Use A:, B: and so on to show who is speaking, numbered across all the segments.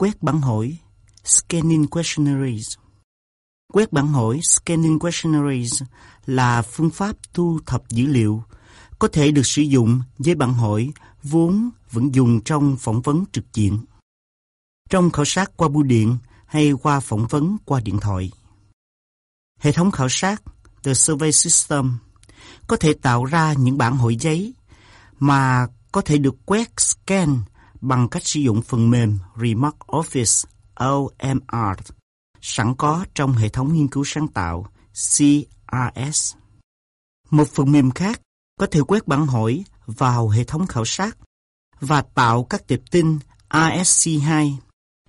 A: quét bản hỏi, Scanning Questionnaires Quét bản hỏi, Scanning Questionnaires là phương pháp thu thập dữ liệu, có thể được sử dụng với bản hỏi vốn vẫn dùng trong phỏng vấn trực diện. Trong khảo sát qua bưu điện hay qua phỏng vấn qua điện thoại. Hệ thống khảo sát, The Survey System, có thể tạo ra những bản hỏi giấy mà có thể được quét, scan bằng cách sử dụng phần mềm remark Office OMR sẵn có trong hệ thống nghiên cứu sáng tạo CRS. Một phần mềm khác có thể quét bản hỏi vào hệ thống khảo sát và tạo các tệp tin ASC2,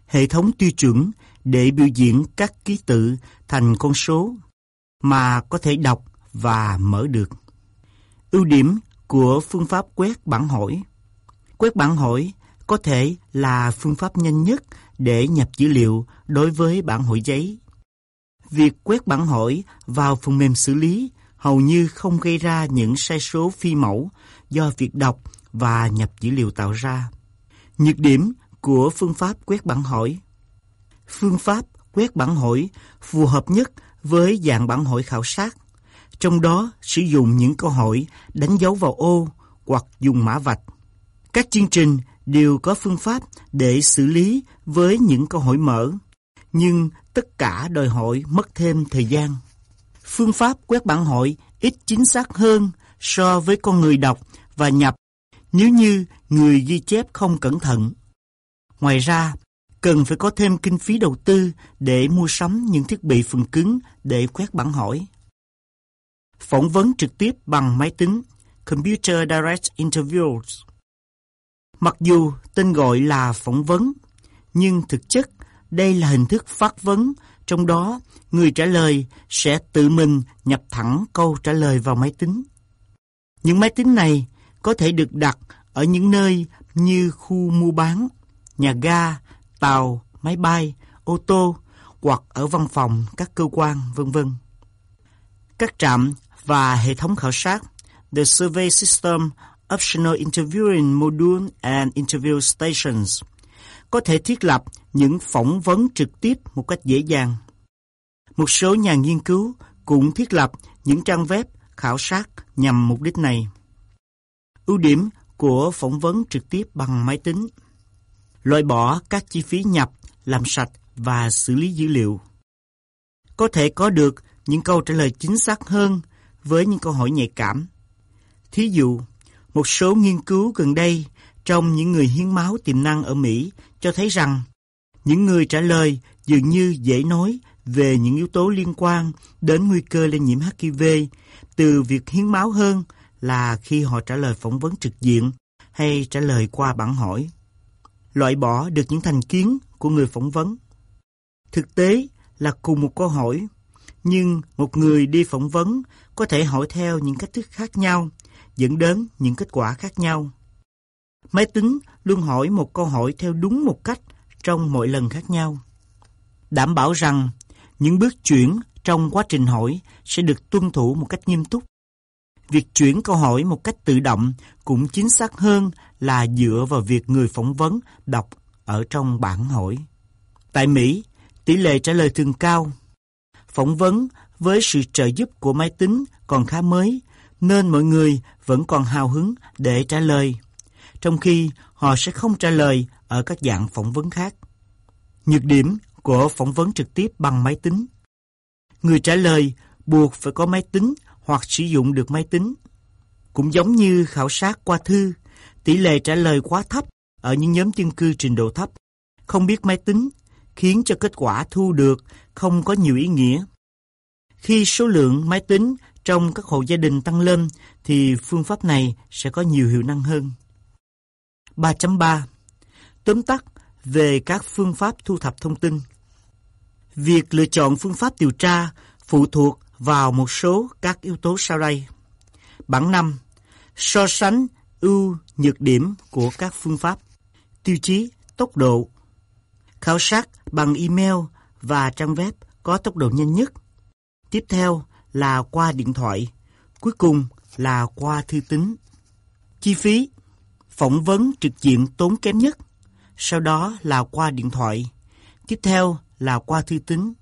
A: hệ thống tiêu chuẩn để biểu diễn các ký tự thành con số mà có thể đọc và mở được. Ưu điểm của phương pháp quét bản hỏi Quét bản hỏi có thể là phương pháp nhanh nhất để nhập dữ liệu đối với bản hỏi giấy. Việc quét bản hỏi vào phần mềm xử lý hầu như không gây ra những sai số phi mẫu do việc đọc và nhập dữ liệu tạo ra. Nhược điểm của phương pháp quét bản hỏi Phương pháp quét bản hỏi phù hợp nhất với dạng bản hỏi khảo sát, trong đó sử dụng những câu hỏi đánh dấu vào ô hoặc dùng mã vạch. Các chương trình đều có phương pháp để xử lý với những câu hỏi mở, nhưng tất cả đòi hỏi mất thêm thời gian. Phương pháp quét bản hỏi ít chính xác hơn so với con người đọc và nhập nếu như người ghi chép không cẩn thận. Ngoài ra, cần phải có thêm kinh phí đầu tư để mua sắm những thiết bị phần cứng để quét bản hỏi. Phỏng vấn trực tiếp bằng máy tính Computer Direct Interviews Mặc dù tên gọi là phỏng vấn, nhưng thực chất đây là hình thức phát vấn, trong đó người trả lời sẽ tự mình nhập thẳng câu trả lời vào máy tính. Những máy tính này có thể được đặt ở những nơi như khu mua bán, nhà ga, tàu, máy bay, ô tô hoặc ở văn phòng các cơ quan, vân vân. Các trạm và hệ thống khảo sát The Survey System Optional Interviewing Module and Interview Stations có thể thiết lập những phỏng vấn trực tiếp một cách dễ dàng. Một số nhà nghiên cứu cũng thiết lập những trang web khảo sát nhằm mục đích này. Ưu điểm của phỏng vấn trực tiếp bằng máy tính loại bỏ các chi phí nhập, làm sạch và xử lý dữ liệu. Có thể có được những câu trả lời chính xác hơn với những câu hỏi nhạy cảm. Thí dụ, một số nghiên cứu gần đây trong những người hiến máu tiềm năng ở Mỹ cho thấy rằng những người trả lời dường như dễ nói về những yếu tố liên quan đến nguy cơ lây nhiễm HIV từ việc hiến máu hơn là khi họ trả lời phỏng vấn trực diện hay trả lời qua bản hỏi. Loại bỏ được những thành kiến của người phỏng vấn. Thực tế là cùng một câu hỏi, nhưng một người đi phỏng vấn có thể hỏi theo những cách thức khác nhau dẫn đến những kết quả khác nhau. Máy tính luôn hỏi một câu hỏi theo đúng một cách trong mỗi lần khác nhau. Đảm bảo rằng những bước chuyển trong quá trình hỏi sẽ được tuân thủ một cách nghiêm túc. Việc chuyển câu hỏi một cách tự động cũng chính xác hơn là dựa vào việc người phỏng vấn đọc ở trong bản hỏi. Tại Mỹ, tỷ lệ trả lời thường cao. Phỏng vấn với sự trợ giúp của máy tính còn khá mới nên mọi người vẫn còn hào hứng để trả lời, trong khi họ sẽ không trả lời ở các dạng phỏng vấn khác. Nhược điểm của phỏng vấn trực tiếp bằng máy tính Người trả lời buộc phải có máy tính hoặc sử dụng được máy tính. Cũng giống như khảo sát qua thư, tỷ lệ trả lời quá thấp ở những nhóm dân cư trình độ thấp, không biết máy tính, khiến cho kết quả thu được không có nhiều ý nghĩa. Khi số lượng máy tính trong các hộ gia đình tăng lên thì phương pháp này sẽ có nhiều hiệu năng hơn. 3.3 Tóm tắt về các phương pháp thu thập thông tin. Việc lựa chọn phương pháp điều tra phụ thuộc vào một số các yếu tố sau đây. Bản 5. So sánh ưu nhược điểm của các phương pháp. Tiêu chí, tốc độ. Khảo sát bằng email và trang web có tốc độ nhanh nhất. Tiếp theo là qua điện thoại, cuối cùng là qua thư tín. Chi phí phỏng vấn trực diện tốn kém nhất, sau đó là qua điện thoại, tiếp theo là qua thư tín.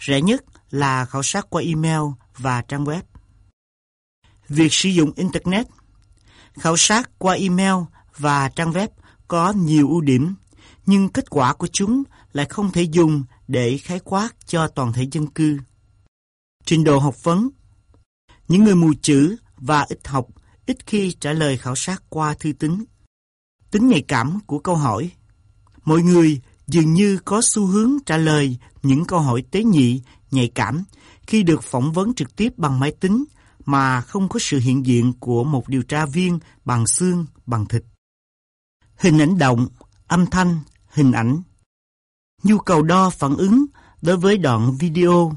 A: Rẻ nhất là khảo sát qua email và trang web. Việc sử dụng Internet Khảo sát qua email và trang web có nhiều ưu điểm, nhưng kết quả của chúng lại không thể dùng để khái quát cho toàn thể dân cư. Trình độ học vấn Những người mù chữ và ít học ít khi trả lời khảo sát qua thư tín. Tính nhạy cảm của câu hỏi Mọi người dường như có xu hướng trả lời những câu hỏi tế nhị, nhạy cảm khi được phỏng vấn trực tiếp bằng máy tính mà không có sự hiện diện của một điều tra viên bằng xương, bằng thịt. Hình ảnh động, âm thanh, hình ảnh. Nhu cầu đo phản ứng đối với đoạn video,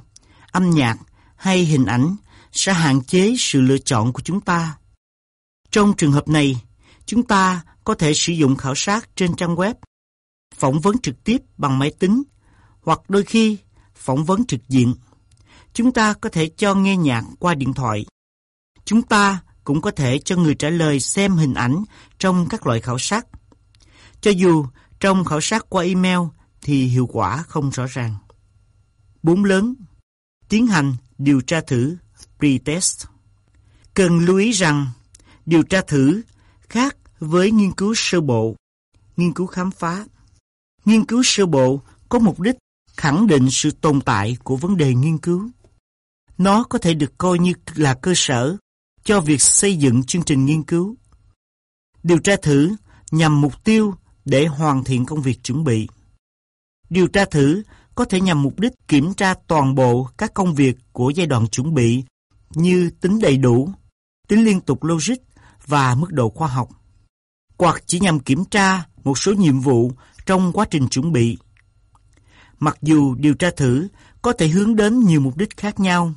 A: âm nhạc hay hình ảnh sẽ hạn chế sự lựa chọn của chúng ta. Trong trường hợp này, chúng ta có thể sử dụng khảo sát trên trang web, phỏng vấn trực tiếp bằng máy tính, hoặc đôi khi phỏng vấn trực diện. Chúng ta có thể cho nghe nhạc qua điện thoại. Chúng ta cũng có thể cho người trả lời xem hình ảnh trong các loại khảo sát. Cho dù trong khảo sát qua email thì hiệu quả không rõ ràng. Bốn lớn Tiến hành điều tra thử (pretest) Cần lưu ý rằng điều tra thử khác với nghiên cứu sơ bộ, nghiên cứu khám phá. Nghiên cứu sơ bộ có mục đích khẳng định sự tồn tại của vấn đề nghiên cứu. Nó có thể được coi như là cơ sở cho việc xây dựng chương trình nghiên cứu. Điều tra thử nhằm mục tiêu để hoàn thiện công việc chuẩn bị. Điều tra thử có thể nhằm mục đích kiểm tra toàn bộ các công việc của giai đoạn chuẩn bị như tính đầy đủ, tính liên tục logic và mức độ khoa học. Hoặc chỉ nhằm kiểm tra một số nhiệm vụ trong quá trình chuẩn bị. Mặc dù điều tra thử có thể hướng đến nhiều mục đích khác nhau,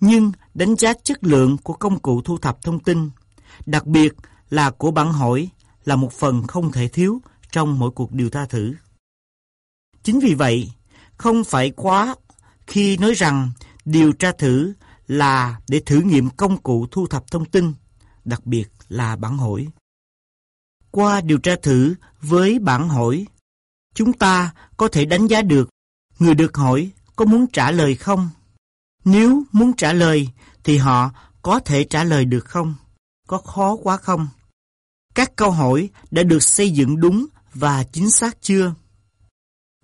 A: nhưng đánh giá chất lượng của công cụ thu thập thông tin, đặc biệt là của bản hỏi, là một phần không thể thiếu trong mỗi cuộc điều tra thử. Chính vì vậy, không phải quá khi nói rằng điều tra thử là để thử nghiệm công cụ thu thập thông tin, đặc biệt là bản hỏi. Qua điều tra thử với bản hỏi, chúng ta có thể đánh giá được người được hỏi có muốn trả lời không. Nếu muốn trả lời thì họ có thể trả lời được không? Có khó quá không? Các câu hỏi đã được xây dựng đúng và chính xác chưa?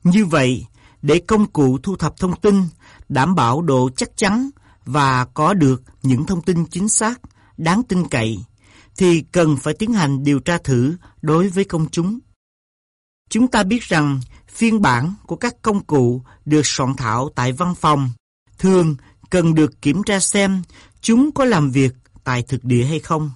A: Như vậy, để công cụ thu thập thông tin đảm bảo độ chắc chắn và có được những thông tin chính xác, đáng tin cậy, thì cần phải tiến hành điều tra thử đối với công chúng. Chúng ta biết rằng phiên bản của các công cụ được soạn thảo tại văn phòng thường cần được kiểm tra xem chúng có làm việc tại thực địa hay không.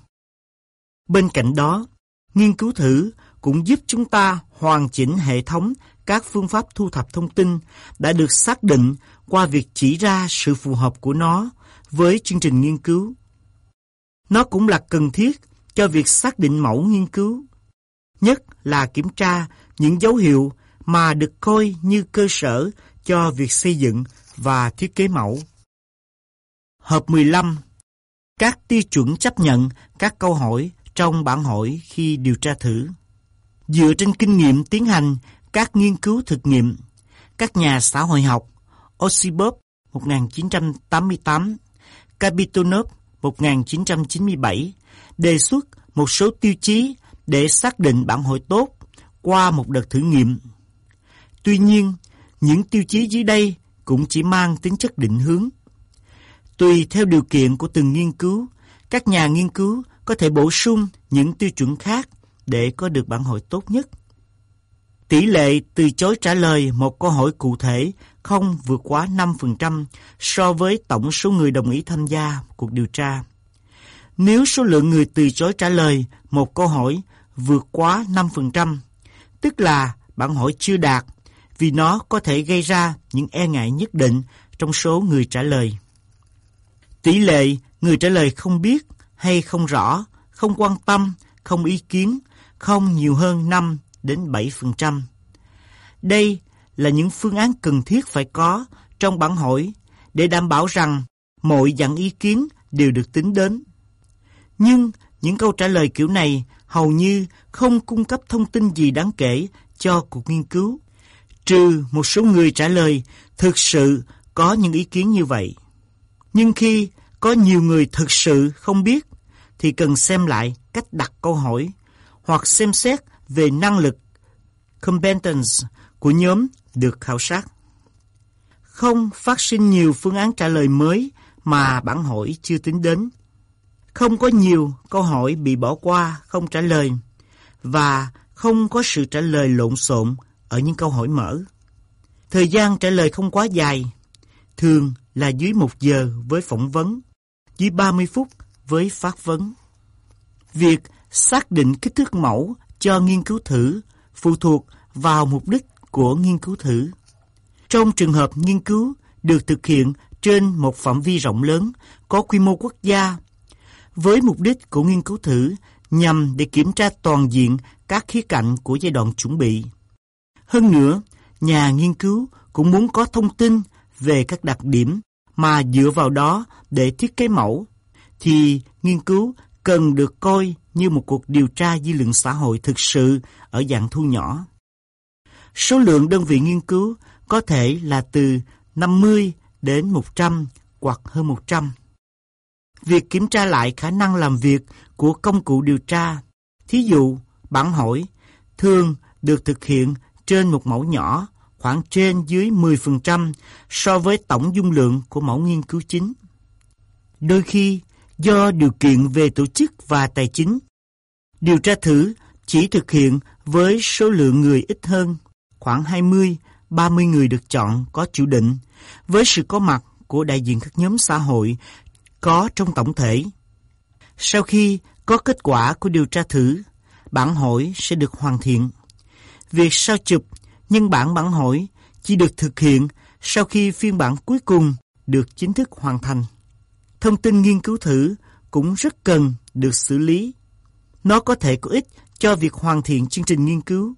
A: Bên cạnh đó, nghiên cứu thử cũng giúp chúng ta hoàn chỉnh hệ thống các phương pháp thu thập thông tin đã được xác định qua việc chỉ ra sự phù hợp của nó với chương trình nghiên cứu. Nó cũng là cần thiết cho việc xác định mẫu nghiên cứu, nhất là kiểm tra những dấu hiệu mà được coi như cơ sở cho việc xây dựng và thiết kế mẫu. Hợp 15. Các tiêu chuẩn chấp nhận các câu hỏi trong bản hỏi khi điều tra thử. Dựa trên kinh nghiệm tiến hành các nghiên cứu thực nghiệm, các nhà xã hội học Osipov 1988, Kapitonov 1997 đề xuất một số tiêu chí để xác định bản hội tốt qua một đợt thử nghiệm. Tuy nhiên, những tiêu chí dưới đây cũng chỉ mang tính chất định hướng. Tùy theo điều kiện của từng nghiên cứu, các nhà nghiên cứu có thể bổ sung những tiêu chuẩn khác để có được bản hội tốt nhất. Tỷ lệ từ chối trả lời một câu hỏi cụ thể không vượt quá 5% so với tổng số người đồng ý tham gia cuộc điều tra. Nếu số lượng người từ chối trả lời một câu hỏi vượt quá 5%, tức là bản hỏi chưa đạt vì nó có thể gây ra những e ngại nhất định trong số người trả lời. Tỷ lệ người trả lời không biết hay không rõ, không quan tâm, không ý kiến, không nhiều hơn 5 đến 7%. Đây là những phương án cần thiết phải có trong bản hỏi để đảm bảo rằng mọi dạng ý kiến đều được tính đến. Nhưng những câu trả lời kiểu này hầu như không cung cấp thông tin gì đáng kể cho cuộc nghiên cứu, trừ một số người trả lời thực sự có những ý kiến như vậy. Nhưng khi có nhiều người thực sự không biết, thì cần xem lại cách đặt câu hỏi hoặc xem xét về năng lực competence của nhóm được khảo sát. Không phát sinh nhiều phương án trả lời mới mà bản hỏi chưa tính đến. Không có nhiều câu hỏi bị bỏ qua không trả lời và không có sự trả lời lộn xộn ở những câu hỏi mở. Thời gian trả lời không quá dài, thường là dưới một giờ với phỏng vấn, dưới 30 phút với phát vấn. Việc xác định kích thước mẫu cho nghiên cứu thử phụ thuộc vào mục đích của nghiên cứu thử. Trong trường hợp nghiên cứu được thực hiện trên một phạm vi rộng lớn, có quy mô quốc gia, với mục đích của nghiên cứu thử nhằm để kiểm tra toàn diện các khía cạnh của giai đoạn chuẩn bị. Hơn nữa, nhà nghiên cứu cũng muốn có thông tin về các đặc điểm mà dựa vào đó để thiết kế mẫu, thì nghiên cứu cần được coi như một cuộc điều tra dư luận xã hội thực sự ở dạng thu nhỏ. Số lượng đơn vị nghiên cứu có thể là từ 50 đến 100 hoặc hơn 100. Việc kiểm tra lại khả năng làm việc của công cụ điều tra, thí dụ bản hỏi, thường được thực hiện trên một mẫu nhỏ, khoảng trên dưới 10% so với tổng dung lượng của mẫu nghiên cứu chính. Đôi khi, do điều kiện về tổ chức và tài chính, điều tra thử chỉ thực hiện với số lượng người ít hơn, khoảng 20, 30 người được chọn có chủ định, với sự có mặt của đại diện các nhóm xã hội có trong tổng thể. Sau khi có kết quả của điều tra thử, bản hỏi sẽ được hoàn thiện. Việc sao chụp nhân bản bản hỏi chỉ được thực hiện sau khi phiên bản cuối cùng được chính thức hoàn thành. Thông tin nghiên cứu thử cũng rất cần được xử lý. Nó có thể có ích cho việc hoàn thiện chương trình nghiên cứu.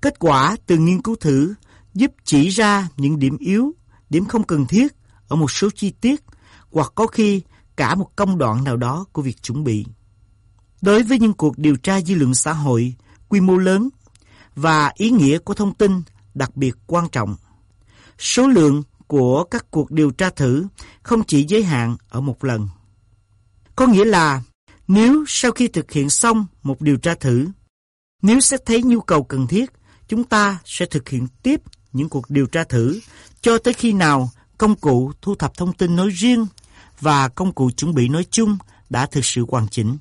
A: Kết quả từ nghiên cứu thử giúp chỉ ra những điểm yếu, điểm không cần thiết ở một số chi tiết hoặc có khi cả một công đoạn nào đó của việc chuẩn bị. Đối với những cuộc điều tra dư luận xã hội quy mô lớn và ý nghĩa của thông tin đặc biệt quan trọng, số lượng của các cuộc điều tra thử không chỉ giới hạn ở một lần. Có nghĩa là nếu sau khi thực hiện xong một điều tra thử, nếu xét thấy nhu cầu cần thiết, chúng ta sẽ thực hiện tiếp những cuộc điều tra thử cho tới khi nào công cụ thu thập thông tin nói riêng và công cụ chuẩn bị nói chung đã thực sự hoàn chỉnh.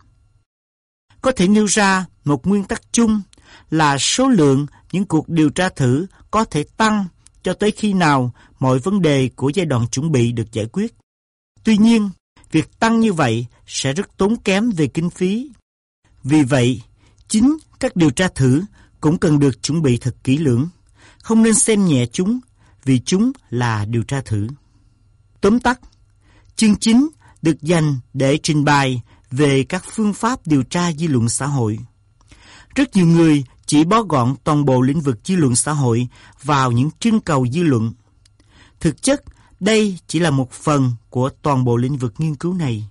A: Có thể nêu ra một nguyên tắc chung là số lượng những cuộc điều tra thử có thể tăng cho tới khi nào mọi vấn đề của giai đoạn chuẩn bị được giải quyết. Tuy nhiên, việc tăng như vậy sẽ rất tốn kém về kinh phí. Vì vậy, chính các điều tra thử cũng cần được chuẩn bị thật kỹ lưỡng. Không nên xem nhẹ chúng vì chúng là điều tra thử. Tóm tắt, chương 9 được dành để trình bày về các phương pháp điều tra dư luận xã hội. Rất nhiều người chỉ bó gọn toàn bộ lĩnh vực dư luận xã hội vào những trưng cầu dư luận. Thực chất, đây chỉ là một phần của toàn bộ lĩnh vực nghiên cứu này.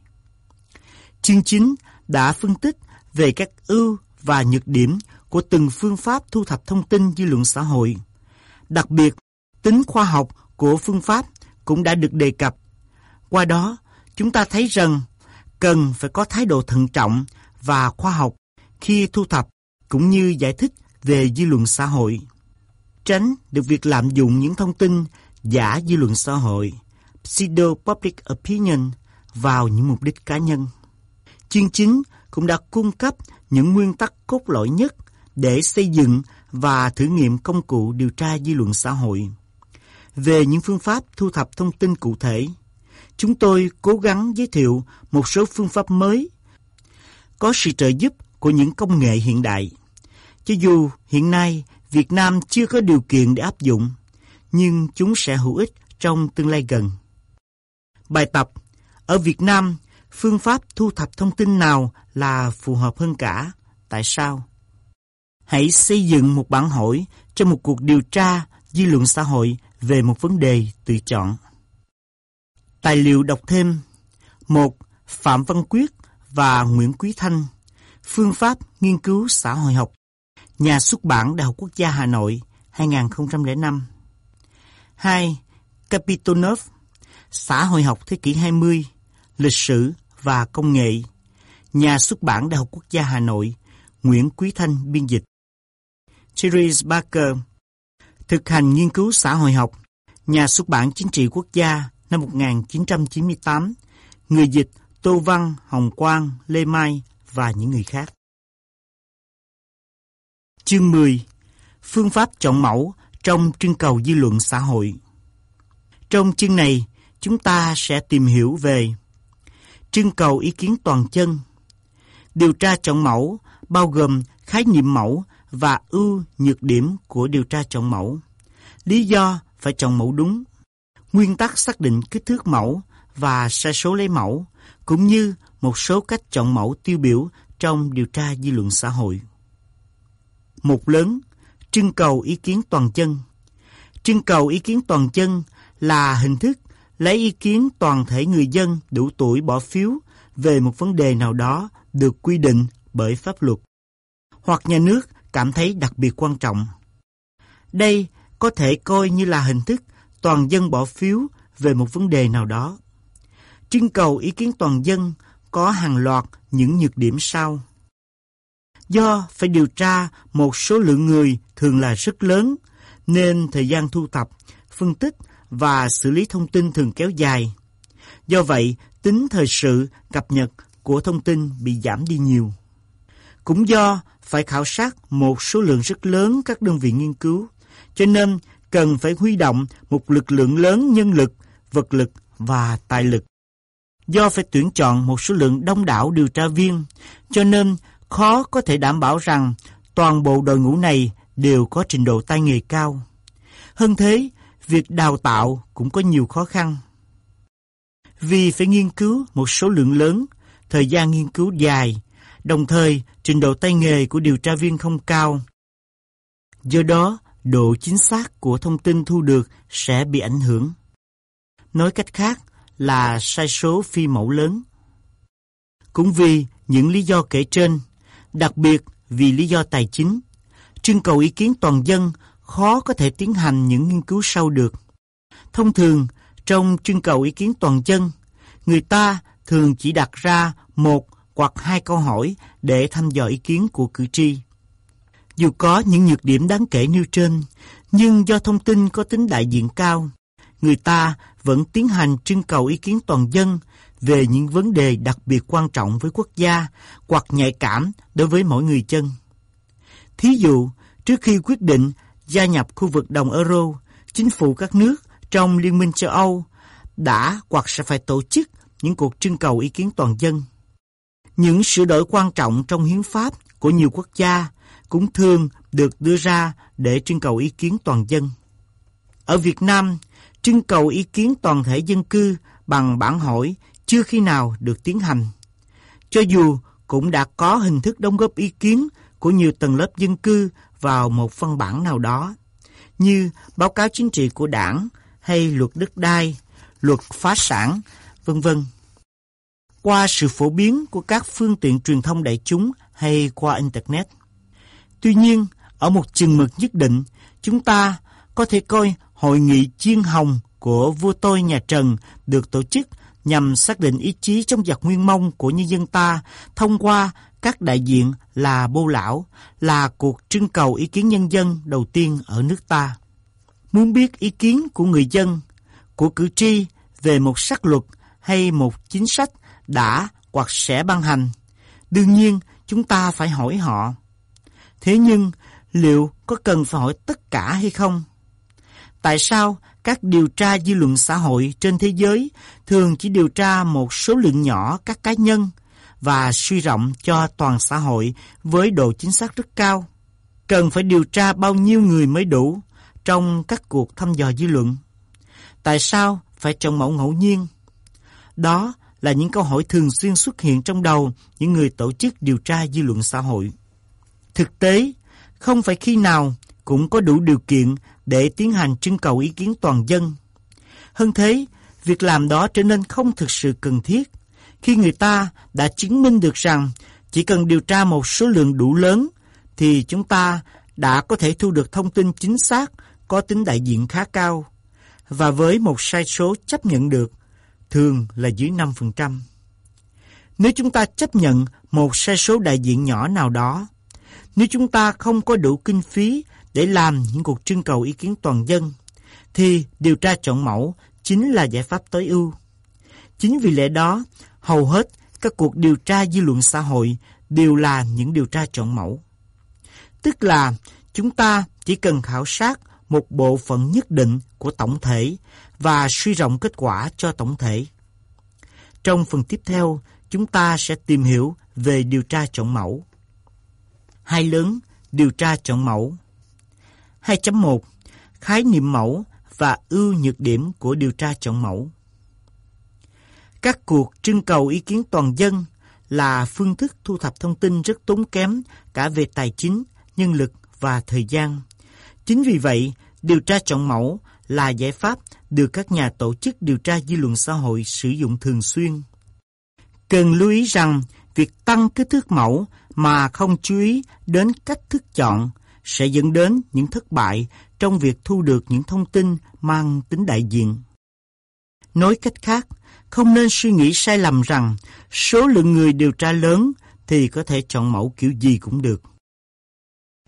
A: Chương 9 đã phân tích về các ưu và nhược điểm của từng phương pháp thu thập thông tin dư luận xã hội. Đặc biệt, tính khoa học của phương pháp cũng đã được đề cập. Qua đó, chúng ta thấy rằng cần phải có thái độ thận trọng và khoa học khi thu thập cũng như giải thích về dư luận xã hội. Tránh được việc lạm dụng những thông tin giả dư luận xã hội, pseudo public opinion vào những mục đích cá nhân. chuyên chính cũng đã cung cấp những nguyên tắc cốt lõi nhất để xây dựng và thử nghiệm công cụ điều tra dư luận xã hội. Về những phương pháp thu thập thông tin cụ thể, chúng tôi cố gắng giới thiệu một số phương pháp mới có sự trợ giúp của những công nghệ hiện đại. Cho dù hiện nay Việt Nam chưa có điều kiện để áp dụng, nhưng chúng sẽ hữu ích trong tương lai gần. Bài tập Ở Việt Nam, phương pháp thu thập thông tin nào là phù hợp hơn cả? Tại sao? Hãy xây dựng một bản hỏi cho một cuộc điều tra dư luận xã hội về một vấn đề tự chọn. Tài liệu đọc thêm một Phạm Văn Quyết và Nguyễn Quý Thanh Phương pháp nghiên cứu xã hội học Nhà xuất bản Đại học Quốc gia Hà Nội 2005 2. Kapitonov Xã hội học thế kỷ 20 Lịch sử và công nghệ. Nhà xuất bản Đại học Quốc gia Hà Nội Nguyễn Quý Thanh biên dịch. Therese Barker Thực hành nghiên cứu xã hội học Nhà xuất bản Chính trị Quốc gia năm 1998 Người dịch Tô Văn, Hồng Quang, Lê Mai và những người khác. Chương 10 Phương pháp chọn mẫu trong trưng cầu dư luận xã hội. Trong chương này, chúng ta sẽ tìm hiểu về trưng cầu ý kiến toàn chân, điều tra chọn mẫu bao gồm khái niệm mẫu và ưu nhược điểm của điều tra chọn mẫu, lý do phải chọn mẫu đúng, nguyên tắc xác định kích thước mẫu và sai số lấy mẫu, cũng như một số cách chọn mẫu tiêu biểu trong điều tra dư luận xã hội. Một lớn, trưng cầu ý kiến toàn dân Trưng cầu ý kiến toàn dân là hình thức lấy ý kiến toàn thể người dân đủ tuổi bỏ phiếu về một vấn đề nào đó được quy định bởi pháp luật, hoặc nhà nước cảm thấy đặc biệt quan trọng. Đây có thể coi như là hình thức toàn dân bỏ phiếu về một vấn đề nào đó. Trưng cầu ý kiến toàn dân có hàng loạt những nhược điểm sau. Do phải điều tra một số lượng người thường là rất lớn, nên thời gian thu thập, phân tích và xử lý thông tin thường kéo dài. Do vậy, tính thời sự cập nhật của thông tin bị giảm đi nhiều. Cũng do phải khảo sát một số lượng rất lớn các đơn vị nghiên cứu, cho nên cần phải huy động một lực lượng lớn nhân lực, vật lực và tài lực. Do phải tuyển chọn một số lượng đông đảo điều tra viên, cho nên khó có thể đảm bảo rằng toàn bộ đội ngũ này đều có trình độ tay nghề cao. Hơn thế, việc đào tạo cũng có nhiều khó khăn. Vì phải nghiên cứu một số lượng lớn, thời gian nghiên cứu dài, đồng thời trình độ tay nghề của điều tra viên không cao. Do đó, độ chính xác của thông tin thu được sẽ bị ảnh hưởng. Nói cách khác là sai số phi mẫu lớn. Cũng vì những lý do kể trên, đặc biệt vì lý do tài chính, trưng cầu ý kiến toàn dân khó có thể tiến hành những nghiên cứu sâu được. Thông thường, trong trưng cầu ý kiến toàn dân, người ta thường chỉ đặt ra một hoặc hai câu hỏi để thăm dò ý kiến của cử tri. Dù có những nhược điểm đáng kể nêu trên, nhưng do thông tin có tính đại diện cao, người ta vẫn tiến hành trưng cầu ý kiến toàn dân về những vấn đề đặc biệt quan trọng với quốc gia hoặc nhạy cảm đối với mỗi người dân. Thí dụ, trước khi quyết định gia nhập khu vực đồng euro, chính phủ các nước trong Liên minh châu Âu đã hoặc sẽ phải tổ chức những cuộc trưng cầu ý kiến toàn dân. Những sửa đổi quan trọng trong hiến pháp của nhiều quốc gia cũng thường được đưa ra để trưng cầu ý kiến toàn dân. Ở Việt Nam, trưng cầu ý kiến toàn thể dân cư bằng bản hỏi chưa khi nào được tiến hành. Cho dù cũng đã có hình thức đóng góp ý kiến của nhiều tầng lớp dân cư vào một văn bản nào đó, như báo cáo chính trị của đảng hay luật đất đai, luật phá sản, vân vân. Qua sự phổ biến của các phương tiện truyền thông đại chúng hay qua Internet. Tuy nhiên, ở một chừng mực nhất định, chúng ta có thể coi hội nghị chiên hồng của vua tôi nhà Trần được tổ chức nhằm xác định ý chí trong giặc nguyên mông của nhân dân ta thông qua các đại diện là bô lão, là cuộc trưng cầu ý kiến nhân dân đầu tiên ở nước ta. Muốn biết ý kiến của người dân, của cử tri về một sắc luật hay một chính sách đã hoặc sẽ ban hành, đương nhiên chúng ta phải hỏi họ. Thế nhưng, liệu có cần phải hỏi tất cả hay không? Tại sao các điều tra dư luận xã hội trên thế giới thường chỉ điều tra một số lượng nhỏ các cá nhân và suy rộng cho toàn xã hội với độ chính xác rất cao. Cần phải điều tra bao nhiêu người mới đủ trong các cuộc thăm dò dư luận? Tại sao phải chọn mẫu ngẫu nhiên? Đó là những câu hỏi thường xuyên xuất hiện trong đầu những người tổ chức điều tra dư luận xã hội. Thực tế, không phải khi nào cũng có đủ điều kiện để tiến hành trưng cầu ý kiến toàn dân. Hơn thế, việc làm đó trở nên không thực sự cần thiết khi người ta đã chứng minh được rằng chỉ cần điều tra một số lượng đủ lớn thì chúng ta đã có thể thu được thông tin chính xác có tính đại diện khá cao và với một sai số chấp nhận được, thường là dưới 5%. Nếu chúng ta chấp nhận một sai số đại diện nhỏ nào đó, nếu chúng ta không có đủ kinh phí để làm những cuộc trưng cầu ý kiến toàn dân, thì điều tra chọn mẫu chính là giải pháp tối ưu. Chính vì lẽ đó, hầu hết các cuộc điều tra dư luận xã hội đều là những điều tra chọn mẫu. Tức là chúng ta chỉ cần khảo sát một bộ phận nhất định của tổng thể và suy rộng kết quả cho tổng thể. Trong phần tiếp theo, chúng ta sẽ tìm hiểu về điều tra chọn mẫu. Hai lớn, điều tra chọn mẫu. 2.1 Khái niệm mẫu và ưu nhược điểm của điều tra chọn mẫu. Các cuộc trưng cầu ý kiến toàn dân là phương thức thu thập thông tin rất tốn kém cả về tài chính, nhân lực và thời gian. Chính vì vậy, điều tra chọn mẫu là giải pháp được các nhà tổ chức điều tra dư luận xã hội sử dụng thường xuyên. Cần lưu ý rằng, việc tăng kích thước mẫu mà không chú ý đến cách thức chọn sẽ dẫn đến những thất bại trong việc thu được những thông tin mang tính đại diện. Nói cách khác, không nên suy nghĩ sai lầm rằng số lượng người điều tra lớn thì có thể chọn mẫu kiểu gì cũng được.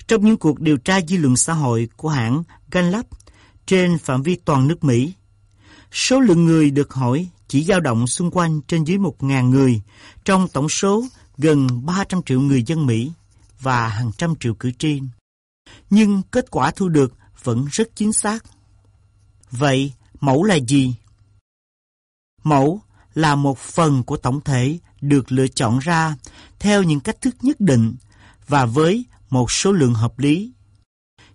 A: Trong những cuộc điều tra dư luận xã hội của hãng Gallup trên phạm vi toàn nước Mỹ, số lượng người được hỏi chỉ dao động xung quanh trên dưới 1.000 người trong tổng số gần 300 triệu người dân Mỹ và hàng trăm triệu cử tri. Nhưng kết quả thu được vẫn rất chính xác. Vậy, mẫu là gì? Mẫu là một phần của tổng thể được lựa chọn ra theo những cách thức nhất định và với một số lượng hợp lý.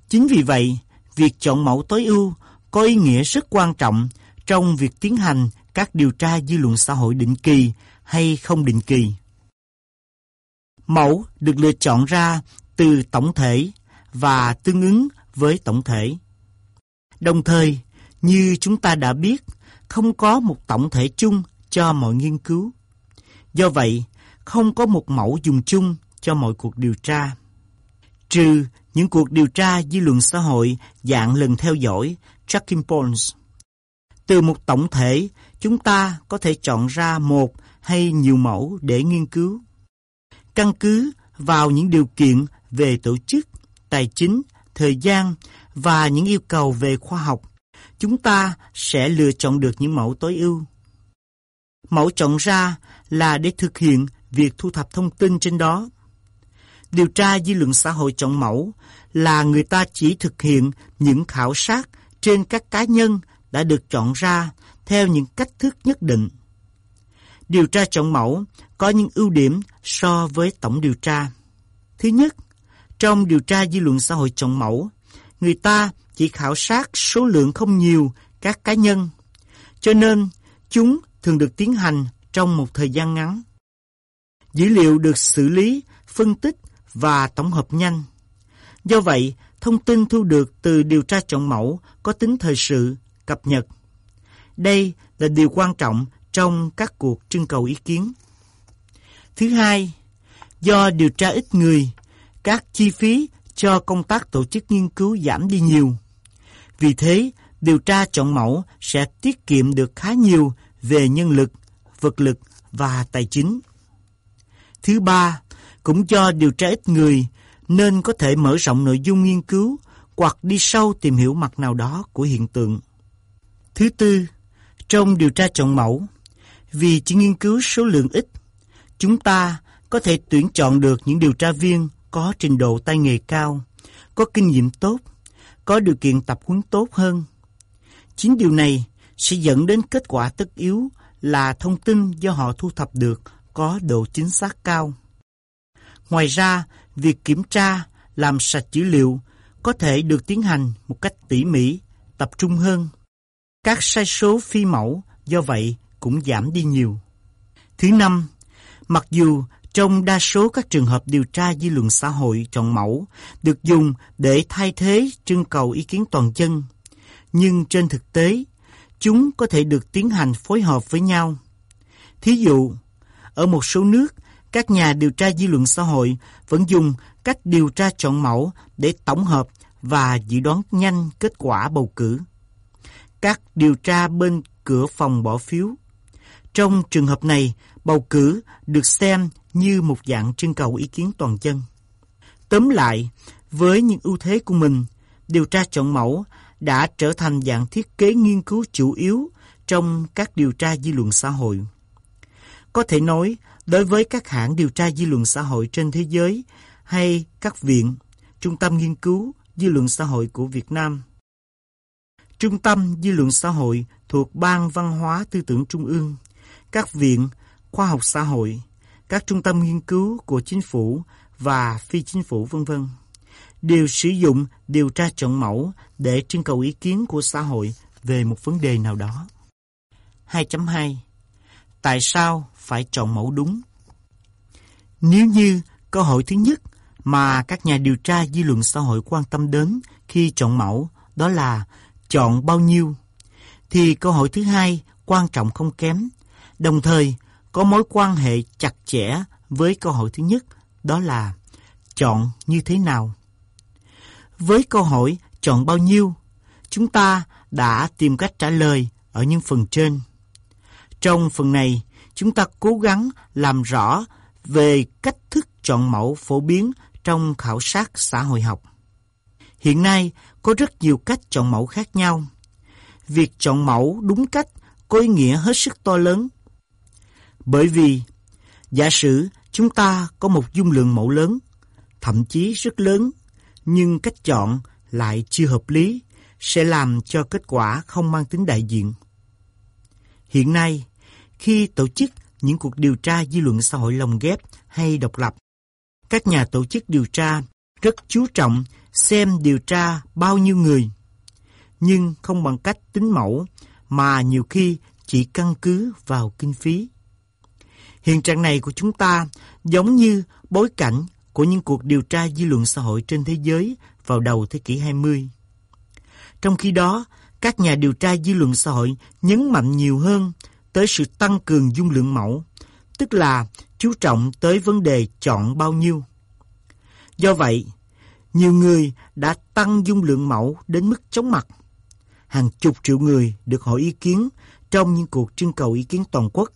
A: Chính vì vậy, việc chọn mẫu tối ưu có ý nghĩa rất quan trọng trong việc tiến hành các điều tra dư luận xã hội định kỳ hay không định kỳ. Mẫu được lựa chọn ra từ tổng thể và tương ứng với tổng thể. Đồng thời, như chúng ta đã biết, không có một tổng thể chung cho mọi nghiên cứu. Do vậy, không có một mẫu dùng chung cho mọi cuộc điều tra. Trừ những cuộc điều tra dư luận xã hội dạng lần theo dõi, tracking polls. Từ một tổng thể, chúng ta có thể chọn ra một hay nhiều mẫu để nghiên cứu. Căn cứ vào những điều kiện về tổ chức, tài chính, thời gian và những yêu cầu về khoa học, chúng ta sẽ lựa chọn được những mẫu tối ưu. Mẫu chọn ra là để thực hiện việc thu thập thông tin trên đó. Điều tra dư luận xã hội chọn mẫu là người ta chỉ thực hiện những khảo sát trên các cá nhân đã được chọn ra theo những cách thức nhất định. Điều tra chọn mẫu có những ưu điểm so với tổng điều tra. Thứ nhất, trong điều tra dư luận xã hội chọn mẫu, người ta chỉ khảo sát số lượng không nhiều các cá nhân, cho nên chúng thường được tiến hành trong một thời gian ngắn. Dữ liệu được xử lý, phân tích và tổng hợp nhanh. Do vậy, thông tin thu được từ điều tra chọn mẫu có tính thời sự, cập nhật. Đây là điều quan trọng trong các cuộc trưng cầu ý kiến. Thứ hai, do điều tra ít người, các chi phí cho công tác tổ chức nghiên cứu giảm đi nhiều. Vì thế, điều tra chọn mẫu sẽ tiết kiệm được khá nhiều về nhân lực, vật lực và tài chính. Thứ ba, cũng cho điều tra ít người nên có thể mở rộng nội dung nghiên cứu hoặc đi sâu tìm hiểu mặt nào đó của hiện tượng. Thứ tư, trong điều tra chọn mẫu, vì chỉ nghiên cứu số lượng ít, chúng ta có thể tuyển chọn được những điều tra viên có trình độ tay nghề cao, có kinh nghiệm tốt, có điều kiện tập huấn tốt hơn. Chính điều này sẽ dẫn đến kết quả tất yếu là thông tin do họ thu thập được có độ chính xác cao. Ngoài ra, việc kiểm tra, làm sạch dữ liệu có thể được tiến hành một cách tỉ mỉ, tập trung hơn. Các sai số phi mẫu do vậy cũng giảm đi nhiều. Thứ năm, mặc dù trong đa số các trường hợp điều tra dư luận xã hội chọn mẫu được dùng để thay thế trưng cầu ý kiến toàn dân, nhưng trên thực tế, chúng có thể được tiến hành phối hợp với nhau. Thí dụ, ở một số nước, các nhà điều tra dư luận xã hội vẫn dùng cách điều tra chọn mẫu để tổng hợp và dự đoán nhanh kết quả bầu cử. Các điều tra bên cửa phòng bỏ phiếu. Trong trường hợp này, bầu cử được xem như một dạng trưng cầu ý kiến toàn dân. Tóm lại, với những ưu thế của mình, điều tra chọn mẫu đã trở thành dạng thiết kế nghiên cứu chủ yếu trong các điều tra dư luận xã hội. Có thể nói, đối với các hãng điều tra dư luận xã hội trên thế giới hay các viện, trung tâm nghiên cứu dư luận xã hội của Việt Nam, Trung tâm Dư luận xã hội thuộc Ban Văn hóa Tư tưởng Trung ương, các viện, khoa học xã hội, các trung tâm nghiên cứu của chính phủ và phi chính phủ vân vân đều sử dụng điều tra chọn mẫu để trưng cầu ý kiến của xã hội về một vấn đề nào đó. 2.2 Tại sao phải chọn mẫu đúng? Nếu như câu hỏi thứ nhất mà các nhà điều tra dư luận xã hội quan tâm đến khi chọn mẫu đó là chọn bao nhiêu, thì câu hỏi thứ hai quan trọng không kém, đồng thời có mối quan hệ chặt chẽ với câu hỏi thứ nhất, đó là chọn như thế nào. Với câu hỏi chọn bao nhiêu, chúng ta đã tìm cách trả lời ở những phần trên. Trong phần này, chúng ta cố gắng làm rõ về cách thức chọn mẫu phổ biến trong khảo sát xã hội học. Hiện nay, có rất nhiều cách chọn mẫu khác nhau. Việc chọn mẫu đúng cách có ý nghĩa hết sức to lớn. Bởi vì, giả sử chúng ta có một dung lượng mẫu lớn, thậm chí rất lớn, nhưng cách chọn lại chưa hợp lý, sẽ làm cho kết quả không mang tính đại diện. Hiện nay, khi tổ chức những cuộc điều tra dư luận xã hội lồng ghép hay độc lập, các nhà tổ chức điều tra rất chú trọng xem điều tra bao nhiêu người, nhưng không bằng cách tính mẫu mà nhiều khi chỉ căn cứ vào kinh phí. Hiện trạng này của chúng ta giống như bối cảnh của những cuộc điều tra dư luận xã hội trên thế giới vào đầu thế kỷ 20. Trong khi đó, các nhà điều tra dư luận xã hội nhấn mạnh nhiều hơn tới sự tăng cường dung lượng mẫu, tức là chú trọng tới vấn đề chọn bao nhiêu. Do vậy, nhiều người đã tăng dung lượng mẫu đến mức chóng mặt. Hàng chục triệu người được hỏi ý kiến trong những cuộc trưng cầu ý kiến toàn quốc.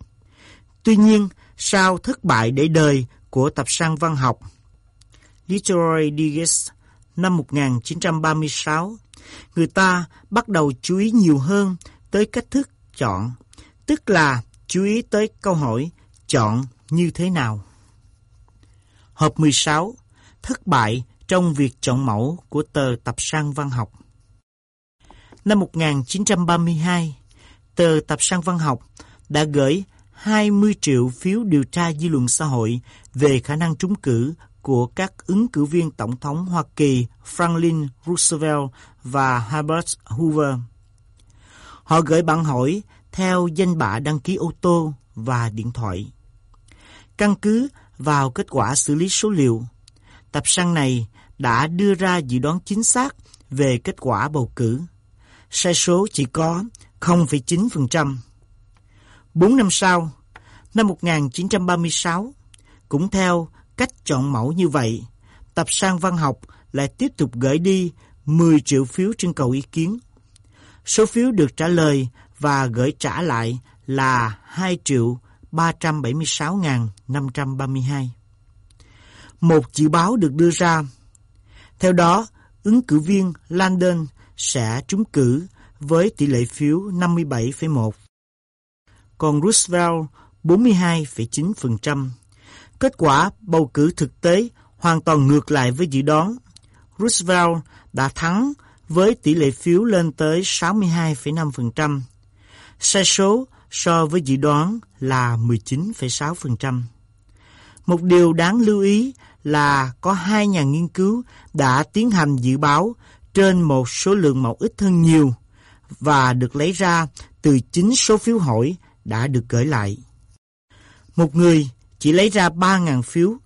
A: Tuy nhiên, sau thất bại để đời của tập san văn học Literary Digest năm 1936, người ta bắt đầu chú ý nhiều hơn tới cách thức chọn, tức là chú ý tới câu hỏi chọn như thế nào. hợp 16. Thất bại trong việc chọn mẫu của tờ Tập san Văn học. Năm 1932, tờ Tập san Văn học đã gửi 20 triệu phiếu điều tra dư luận xã hội về khả năng trúng cử của các ứng cử viên tổng thống Hoa Kỳ Franklin Roosevelt và Herbert Hoover. Họ gửi bản hỏi theo danh bạ đăng ký ô tô và điện thoại. Căn cứ vào kết quả xử lý số liệu, tập san này đã đưa ra dự đoán chính xác về kết quả bầu cử. Sai số chỉ có 0,9%. Bốn năm sau, năm 1936, cũng theo cách chọn mẫu như vậy, tập sang văn học lại tiếp tục gửi đi 10 triệu phiếu trưng cầu ý kiến. Số phiếu được trả lời và gửi trả lại là 2 triệu 376.532. Một dự báo được đưa ra theo đó, ứng cử viên Landon sẽ trúng cử với tỷ lệ phiếu 57,1, còn Roosevelt 42,9%. Kết quả bầu cử thực tế hoàn toàn ngược lại với dự đoán. Roosevelt đã thắng với tỷ lệ phiếu lên tới 62,5%. Sai số so với dự đoán là 19,6%. Một điều đáng lưu ý là có hai nhà nghiên cứu đã tiến hành dự báo trên một số lượng mẫu ít hơn nhiều và được lấy ra từ chính số phiếu hỏi đã được gửi lại. Một người chỉ lấy ra 3.000 phiếu.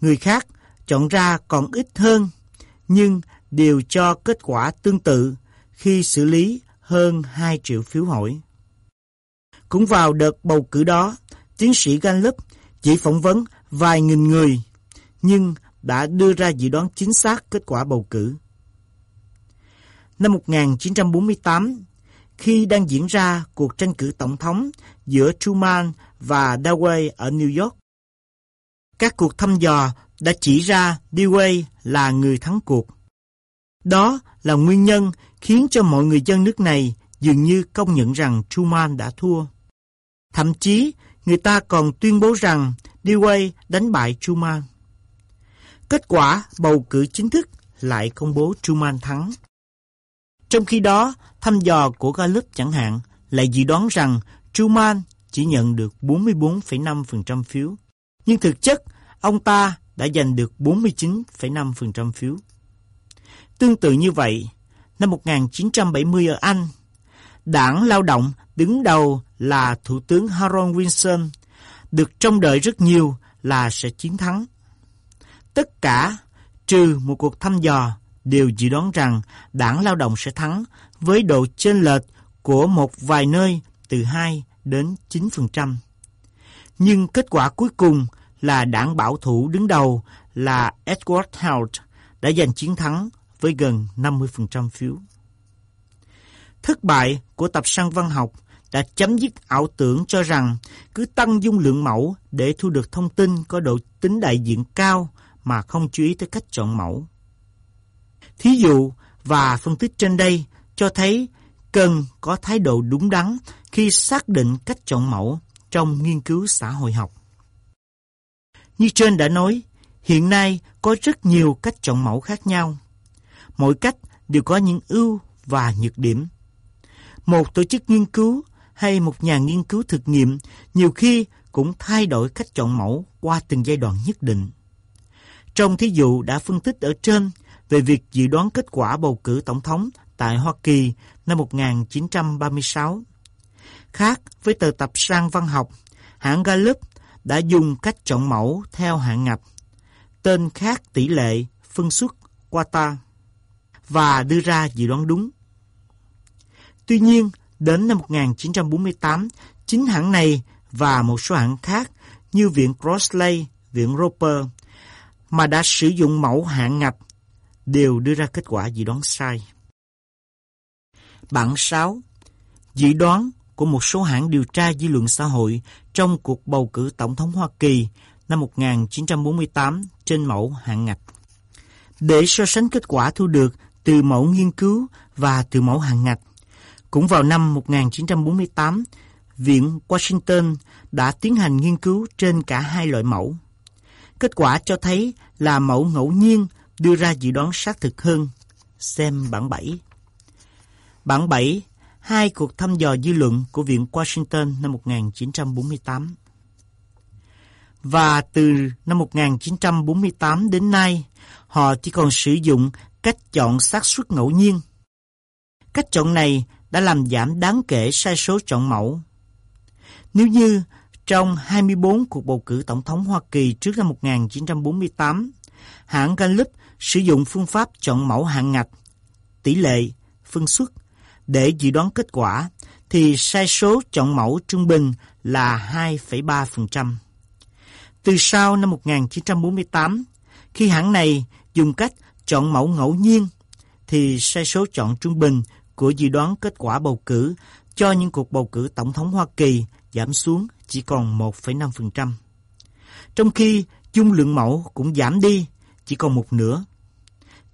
A: Người khác chọn ra còn ít hơn nhưng đều cho kết quả tương tự khi xử lý hơn 2 triệu phiếu hỏi. Cũng vào đợt bầu cử đó, tiến sĩ Gallup chỉ phỏng vấn vài nghìn người nhưng đã đưa ra dự đoán chính xác kết quả bầu cử. Năm 1948, khi đang diễn ra cuộc tranh cử tổng thống giữa Truman và Dewey ở New York, các cuộc thăm dò đã chỉ ra Dewey là người thắng cuộc. Đó là nguyên nhân khiến cho mọi người dân nước này dường như công nhận rằng Truman đã thua. Thậm chí, người ta còn tuyên bố rằng Dewey đánh bại Truman. Kết quả bầu cử chính thức lại công bố Truman thắng. Trong khi đó, thăm dò của Gallup chẳng hạn lại dự đoán rằng Truman chỉ nhận được 44,5% phiếu. Nhưng thực chất, ông ta đã giành được 49,5% phiếu. Tương tự như vậy, năm 1970 ở Anh, đảng lao động đứng đầu là Thủ tướng Harold Wilson, được trông đợi rất nhiều là sẽ chiến thắng. Tất cả, trừ một cuộc thăm dò, đều dự đoán rằng đảng lao động sẽ thắng với độ chênh lệch của một vài nơi từ 2 đến 9%. Nhưng kết quả cuối cùng là đảng bảo thủ đứng đầu là Edward Heald đã giành chiến thắng với gần 50% phiếu. Thất bại của tập săn văn học đã chấm dứt ảo tưởng cho rằng cứ tăng dung lượng mẫu để thu được thông tin có độ tính đại diện cao mà không chú ý tới cách chọn mẫu. Thí dụ và phân tích trên đây cho thấy cần có thái độ đúng đắn khi xác định cách chọn mẫu trong nghiên cứu xã hội học. Như trên đã nói, hiện nay có rất nhiều cách chọn mẫu khác nhau. Mỗi cách đều có những ưu và nhược điểm. Một tổ chức nghiên cứu hay một nhà nghiên cứu thực nghiệm nhiều khi cũng thay đổi cách chọn mẫu qua từng giai đoạn nhất định. Trong thí dụ đã phân tích ở trên về việc dự đoán kết quả bầu cử tổng thống tại Hoa Kỳ năm 1936. Khác với tờ tập sang văn học, hãng Gallup đã dùng cách chọn mẫu theo hạng ngạch, tên khác tỷ lệ, phân suất, quota, và đưa ra dự đoán đúng. Tuy nhiên, đến năm 1948, chính hãng này và một số hãng khác như Viện Crossley, Viện Roper mà đã sử dụng mẫu hạng ngạch đều đưa ra kết quả dự đoán sai. Bản 6. Dự đoán của một số hãng điều tra dư luận xã hội trong cuộc bầu cử tổng thống Hoa Kỳ năm 1948 trên mẫu hạng ngạch. Để so sánh kết quả thu được từ mẫu nghiên cứu và từ mẫu hạng ngạch, cũng vào năm 1948, Viện Washington đã tiến hành nghiên cứu trên cả hai loại mẫu. Kết quả cho thấy là mẫu ngẫu nhiên đưa ra dự đoán xác thực hơn. Xem bản 7. Bản 7, hai cuộc thăm dò dư luận của Viện Washington năm 1948. Và từ năm 1948 đến nay, họ chỉ còn sử dụng cách chọn xác suất ngẫu nhiên. Cách chọn này đã làm giảm đáng kể sai số chọn mẫu. Nếu như trong 24 cuộc bầu cử tổng thống Hoa Kỳ trước năm 1948, hãng Gallup sử dụng phương pháp chọn mẫu hạng ngạch, tỷ lệ, phân suất để dự đoán kết quả, thì sai số chọn mẫu trung bình là 2,3%. Từ sau năm 1948, khi hãng này dùng cách chọn mẫu ngẫu nhiên, thì sai số chọn trung bình của dự đoán kết quả bầu cử cho những cuộc bầu cử tổng thống Hoa Kỳ giảm xuống chỉ còn 1,5%. Trong khi dung lượng mẫu cũng giảm đi, chỉ còn một nửa.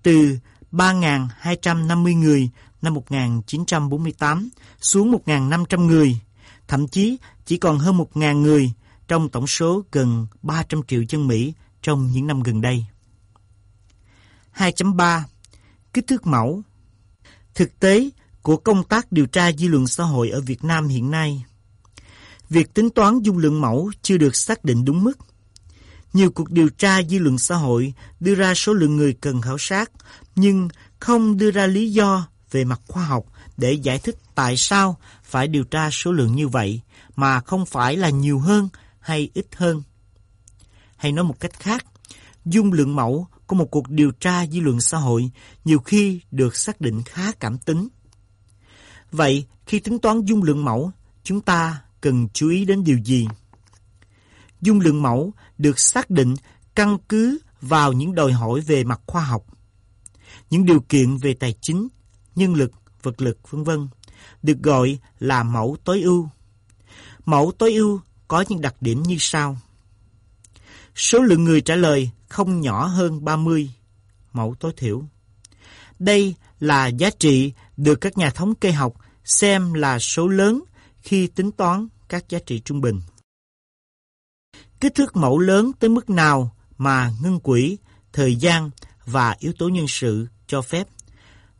A: Từ 3.250 người năm 1948 xuống 1.500 người, thậm chí chỉ còn hơn 1.000 người trong tổng số gần 300 triệu dân Mỹ trong những năm gần đây. 2.3 Kích thước mẫu Thực tế của công tác điều tra dư luận xã hội ở Việt Nam hiện nay Việc tính toán dung lượng mẫu chưa được xác định đúng mức. Nhiều cuộc điều tra dư luận xã hội đưa ra số lượng người cần khảo sát, nhưng không đưa ra lý do về mặt khoa học để giải thích tại sao phải điều tra số lượng như vậy mà không phải là nhiều hơn hay ít hơn. Hay nói một cách khác, dung lượng mẫu của một cuộc điều tra dư luận xã hội nhiều khi được xác định khá cảm tính. Vậy, khi tính toán dung lượng mẫu, chúng ta cần chú ý đến điều gì? Dung lượng mẫu được xác định căn cứ vào những đòi hỏi về mặt khoa học, những điều kiện về tài chính, nhân lực, vật lực, vân vân, được gọi là mẫu tối ưu. Mẫu tối ưu có những đặc điểm như sau. Số lượng người trả lời không nhỏ hơn 30, mẫu tối thiểu. Đây là giá trị được các nhà thống kê học xem là số lớn khi tính toán các giá trị trung bình. Kích thước mẫu lớn tới mức nào mà ngân quỹ, thời gian và yếu tố nhân sự cho phép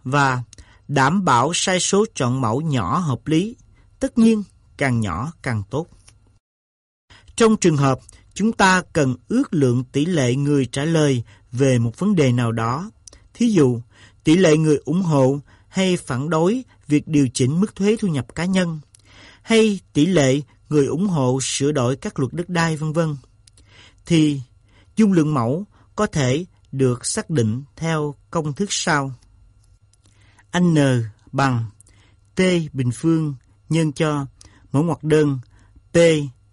A: và đảm bảo sai số chọn mẫu nhỏ hợp lý, tất nhiên càng nhỏ càng tốt. Trong trường hợp chúng ta cần ước lượng tỷ lệ người trả lời về một vấn đề nào đó, thí dụ tỷ lệ người ủng hộ hay phản đối việc điều chỉnh mức thuế thu nhập cá nhân, hay tỷ lệ người ủng hộ sửa đổi các luật đất đai vân vân, thì dung lượng mẫu có thể được xác định theo công thức sau. N bằng T bình phương nhân cho mẫu ngoặc đơn P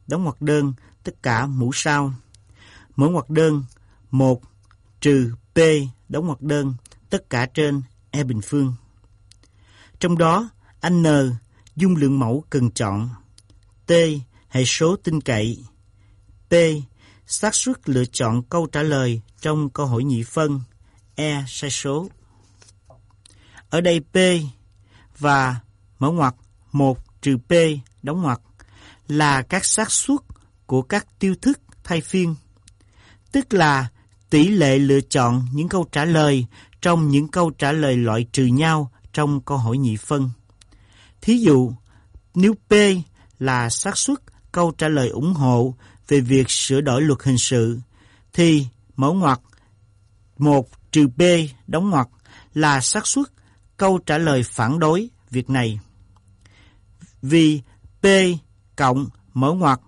A: đóng ngoặc đơn tất cả mũ sau Mẫu ngoặc đơn 1 trừ P đóng ngoặc đơn tất cả trên E bình phương. Trong đó, N dung lượng mẫu cần chọn. T hệ số tin cậy. P xác suất lựa chọn câu trả lời trong câu hỏi nhị phân. E sai số. Ở đây P và mở ngoặc 1 trừ P đóng ngoặc là các xác suất của các tiêu thức thay phiên. Tức là tỷ lệ lựa chọn những câu trả lời trong những câu trả lời loại trừ nhau trong câu hỏi nhị phân. Thí dụ, nếu P là xác suất câu trả lời ủng hộ về việc sửa đổi luật hình sự, thì mẫu ngoặc 1 trừ B đóng ngoặc là xác suất câu trả lời phản đối việc này. Vì P cộng mở ngoặc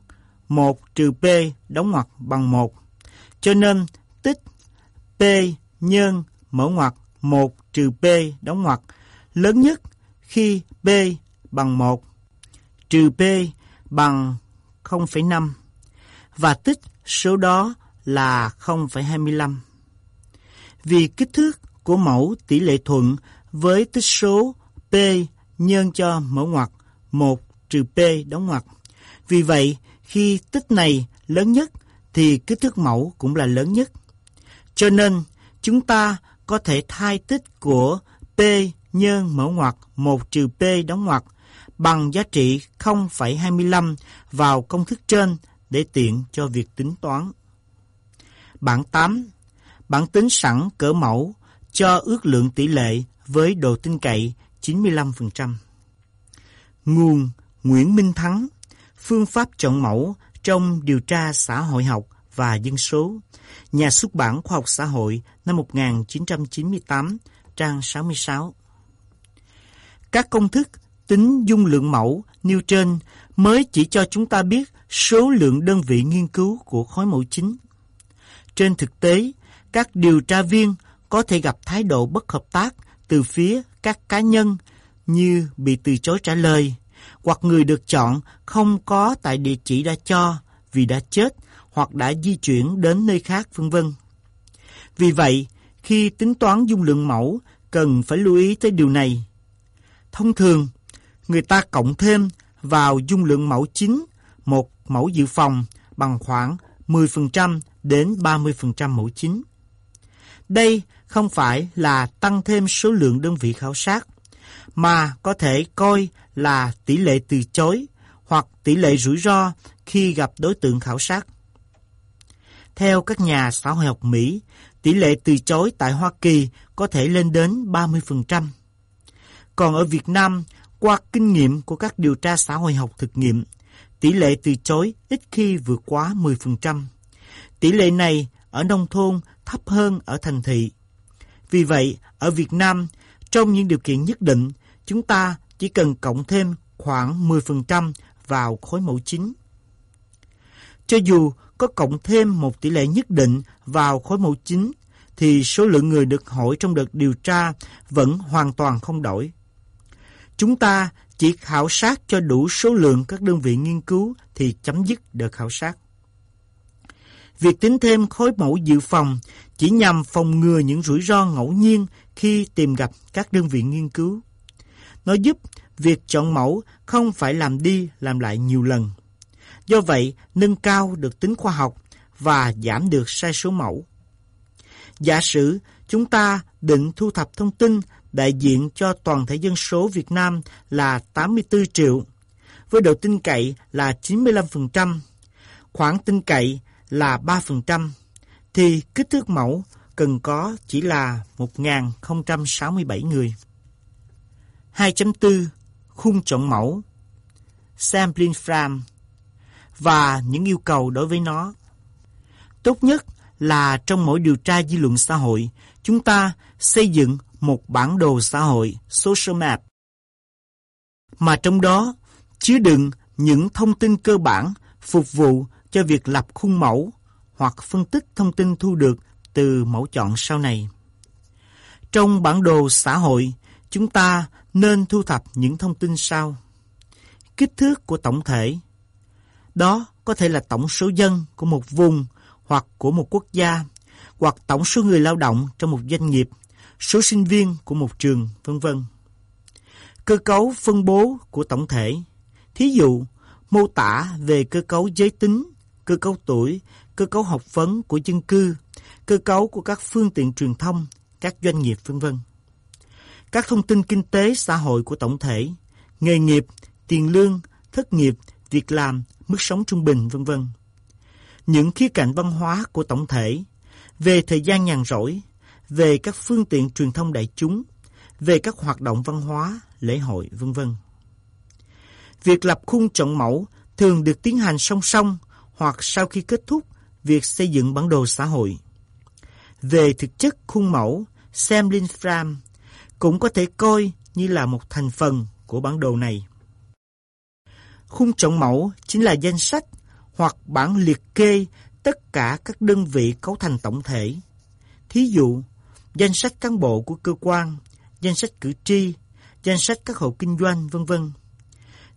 A: 1 trừ P đóng ngoặc bằng 1. Cho nên tích P nhân mở ngoặc 1 trừ P đóng ngoặc lớn nhất khi P bằng 1 trừ P bằng 0,5 và tích số đó là 0,25. Vì kích thước của mẫu tỷ lệ thuận với tích số P nhân cho mẫu ngoặc 1 trừ P đóng ngoặc. Vì vậy, khi tích này lớn nhất thì kích thước mẫu cũng là lớn nhất. Cho nên, chúng ta có thể thay tích của P nhân mẫu ngoặc 1 trừ P đóng ngoặc bằng giá trị 0,25 vào công thức trên để tiện cho việc tính toán. Bảng 8. Bảng tính sẵn cỡ mẫu cho ước lượng tỷ lệ với độ tin cậy 95%. Nguồn Nguyễn Minh Thắng Phương pháp chọn mẫu trong điều tra xã hội học và dân số Nhà xuất bản Khoa học xã hội năm 1998 trang 66 Các công thức tính dung lượng mẫu nêu trên mới chỉ cho chúng ta biết số lượng đơn vị nghiên cứu của khối mẫu chính. Trên thực tế, các điều tra viên có thể gặp thái độ bất hợp tác từ phía các cá nhân như bị từ chối trả lời, hoặc người được chọn không có tại địa chỉ đã cho vì đã chết hoặc đã di chuyển đến nơi khác vân vân. Vì vậy, khi tính toán dung lượng mẫu, cần phải lưu ý tới điều này. Thông thường, người ta cộng thêm vào dung lượng mẫu chính một mẫu dự phòng bằng khoảng 10% đến 30% mẫu chính. Đây không phải là tăng thêm số lượng đơn vị khảo sát, mà có thể coi là tỷ lệ từ chối hoặc tỷ lệ rủi ro khi gặp đối tượng khảo sát. Theo các nhà xã hội học Mỹ, tỷ lệ từ chối tại Hoa Kỳ có thể lên đến 30%. Còn ở Việt Nam, qua kinh nghiệm của các điều tra xã hội học thực nghiệm, tỷ lệ từ chối ít khi vượt quá 10%. Tỷ lệ này ở nông thôn thấp hơn ở thành thị. Vì vậy, ở Việt Nam, trong những điều kiện nhất định, chúng ta chỉ cần cộng thêm khoảng 10% vào khối mẫu chính. Cho dù có cộng thêm một tỷ lệ nhất định vào khối mẫu chính, thì số lượng người được hỏi trong đợt điều tra vẫn hoàn toàn không đổi. Chúng ta chỉ khảo sát cho đủ số lượng các đơn vị nghiên cứu thì chấm dứt đợt khảo sát. Việc tính thêm khối mẫu dự phòng chỉ nhằm phòng ngừa những rủi ro ngẫu nhiên khi tìm gặp các đơn vị nghiên cứu. Nó giúp việc chọn mẫu không phải làm đi làm lại nhiều lần. Do vậy, nâng cao được tính khoa học và giảm được sai số mẫu. Giả sử chúng ta định thu thập thông tin đại diện cho toàn thể dân số Việt Nam là 84 triệu, với độ tin cậy là 95%, khoảng tin cậy là 3%, thì kích thước mẫu cần có chỉ là 1.067 người. 2.4 Khung chọn mẫu Sampling frame và những yêu cầu đối với nó. Tốt nhất là trong mỗi điều tra dư luận xã hội, chúng ta xây dựng một bản đồ xã hội social map mà trong đó chứa đựng những thông tin cơ bản phục vụ cho việc lập khung mẫu hoặc phân tích thông tin thu được từ mẫu chọn sau này. Trong bản đồ xã hội, chúng ta nên thu thập những thông tin sau. Kích thước của tổng thể. Đó có thể là tổng số dân của một vùng hoặc của một quốc gia, hoặc tổng số người lao động trong một doanh nghiệp, số sinh viên của một trường, vân vân. Cơ cấu phân bố của tổng thể. Thí dụ, mô tả về cơ cấu giới tính, cơ cấu tuổi, cơ cấu học vấn của dân cư, cơ cấu của các phương tiện truyền thông, các doanh nghiệp vân vân. Các thông tin kinh tế xã hội của tổng thể, nghề nghiệp, tiền lương, thất nghiệp, việc làm, mức sống trung bình vân vân. Những khía cạnh văn hóa của tổng thể, về thời gian nhàn rỗi, về các phương tiện truyền thông đại chúng, về các hoạt động văn hóa, lễ hội vân vân. Việc lập khung chọn mẫu thường được tiến hành song song hoặc sau khi kết thúc việc xây dựng bản đồ xã hội. Về thực chất khung mẫu, Semlin Fram cũng có thể coi như là một thành phần của bản đồ này. Khung chọn mẫu chính là danh sách hoặc bản liệt kê tất cả các đơn vị cấu thành tổng thể. Thí dụ, danh sách cán bộ của cơ quan, danh sách cử tri, danh sách các hộ kinh doanh, vân vân.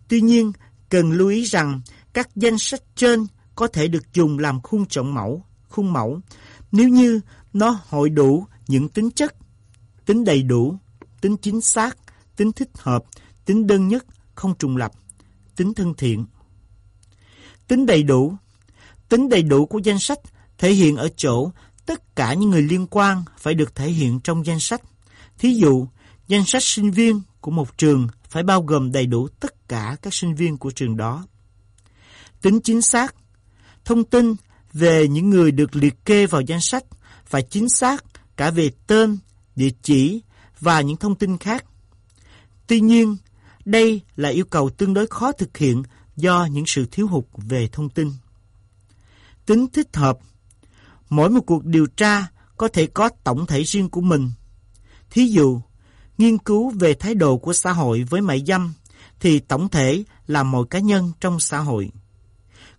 A: Tuy nhiên, cần lưu ý rằng các danh sách trên có thể được dùng làm khung chọn mẫu, khung mẫu nếu như nó hội đủ những tính chất, tính đầy đủ, tính chính xác, tính thích hợp, tính đơn nhất, không trùng lập, tính thân thiện. Tính đầy đủ Tính đầy đủ của danh sách thể hiện ở chỗ tất cả những người liên quan phải được thể hiện trong danh sách. Thí dụ, danh sách sinh viên của một trường phải bao gồm đầy đủ tất cả các sinh viên của trường đó. Tính chính xác Thông tin về những người được liệt kê vào danh sách phải chính xác cả về tên, địa chỉ và những thông tin khác. Tuy nhiên, đây là yêu cầu tương đối khó thực hiện do những sự thiếu hụt về thông tin. Tính thích hợp Mỗi một cuộc điều tra có thể có tổng thể riêng của mình. Thí dụ, nghiên cứu về thái độ của xã hội với mại dâm thì tổng thể là mọi cá nhân trong xã hội.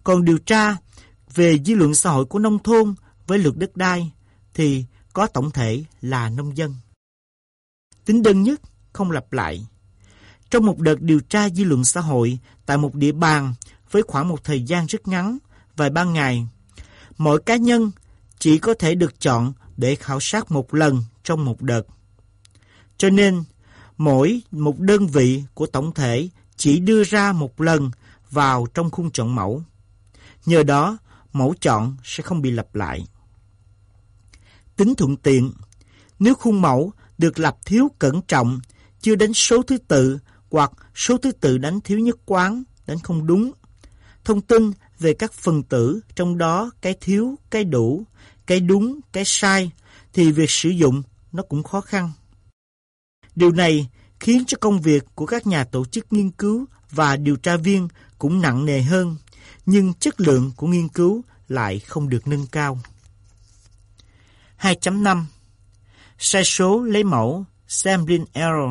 A: Còn điều tra về dư luận xã hội của nông thôn với luật đất đai thì có tổng thể là nông dân. Tính đơn nhất, không lặp lại. Trong một đợt điều tra dư luận xã hội tại một địa bàn với khoảng một thời gian rất ngắn, vài ba ngày, mỗi cá nhân chỉ có thể được chọn để khảo sát một lần trong một đợt. Cho nên, mỗi một đơn vị của tổng thể chỉ đưa ra một lần vào trong khung chọn mẫu. Nhờ đó, mẫu chọn sẽ không bị lặp lại. Tính thuận tiện Nếu khung mẫu được lập thiếu cẩn trọng, chưa đánh số thứ tự hoặc số thứ tự đánh thiếu nhất quán, đánh không đúng. Thông tin về các phần tử, trong đó cái thiếu, cái đủ, cái đúng, cái sai, thì việc sử dụng nó cũng khó khăn. Điều này khiến cho công việc của các nhà tổ chức nghiên cứu và điều tra viên cũng nặng nề hơn, nhưng chất lượng của nghiên cứu lại không được nâng cao. 2.5 Sai số lấy mẫu Sampling Error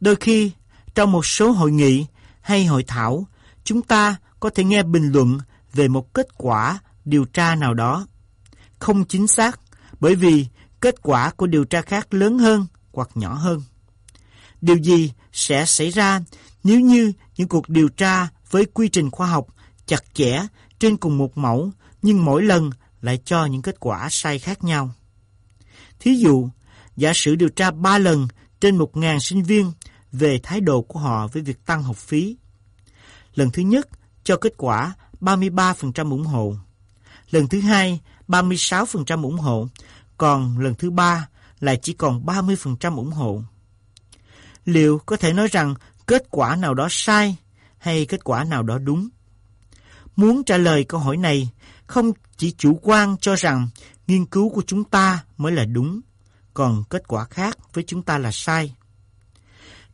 A: Đôi khi, trong một số hội nghị hay hội thảo, chúng ta có thể nghe bình luận về một kết quả điều tra nào đó. Không chính xác, bởi vì kết quả của điều tra khác lớn hơn hoặc nhỏ hơn. Điều gì sẽ xảy ra nếu như những cuộc điều tra với quy trình khoa học chặt chẽ trên cùng một mẫu nhưng mỗi lần lại cho những kết quả sai khác nhau. Thí dụ, giả sử điều tra 3 lần trên 1.000 sinh viên về thái độ của họ với việc tăng học phí. Lần thứ nhất cho kết quả 33% ủng hộ. Lần thứ hai 36% ủng hộ, còn lần thứ ba lại chỉ còn 30% ủng hộ. Liệu có thể nói rằng kết quả nào đó sai hay kết quả nào đó đúng? Muốn trả lời câu hỏi này, không chỉ chủ quan cho rằng nghiên cứu của chúng ta mới là đúng, còn kết quả khác với chúng ta là sai.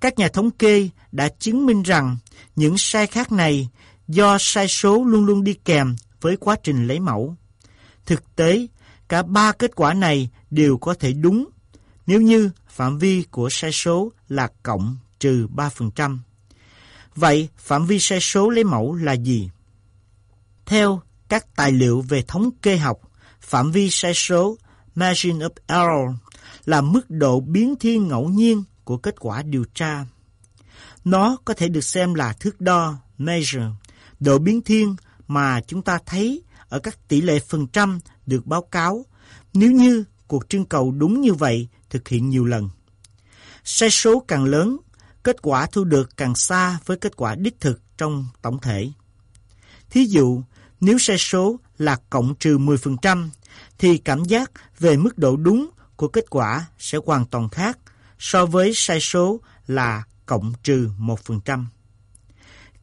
A: Các nhà thống kê đã chứng minh rằng những sai khác này do sai số luôn luôn đi kèm với quá trình lấy mẫu. Thực tế, cả ba kết quả này đều có thể đúng nếu như phạm vi của sai số là cộng trừ 3%. Vậy phạm vi sai số lấy mẫu là gì? Theo các tài liệu về thống kê học, phạm vi sai số margin of error là mức độ biến thiên ngẫu nhiên của kết quả điều tra. Nó có thể được xem là thước đo measure, độ biến thiên mà chúng ta thấy ở các tỷ lệ phần trăm được báo cáo nếu như cuộc trưng cầu đúng như vậy thực hiện nhiều lần. Sai số càng lớn, kết quả thu được càng xa với kết quả đích thực trong tổng thể. Thí dụ, nếu sai số là cộng trừ 10%, thì cảm giác về mức độ đúng của kết quả sẽ hoàn toàn khác so với sai số là cộng trừ 1%.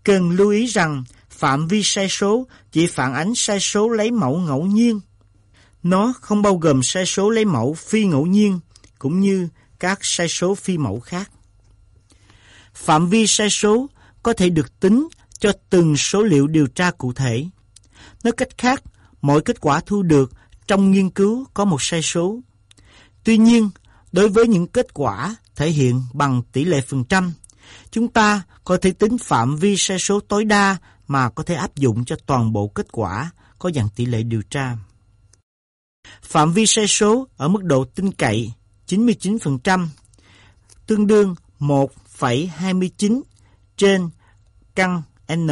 A: Cần lưu ý rằng phạm vi sai số chỉ phản ánh sai số lấy mẫu ngẫu nhiên. Nó không bao gồm sai số lấy mẫu phi ngẫu nhiên cũng như các sai số phi mẫu khác. Phạm vi sai số có thể được tính cho từng số liệu điều tra cụ thể. Nói cách khác, mỗi kết quả thu được trong nghiên cứu có một sai số. Tuy nhiên, đối với những kết quả thể hiện bằng tỷ lệ phần trăm, chúng ta có thể tính phạm vi sai số tối đa mà có thể áp dụng cho toàn bộ kết quả có dạng tỷ lệ điều tra. Phạm vi sai số ở mức độ tin cậy 99% tương đương 1,29 trên căn N.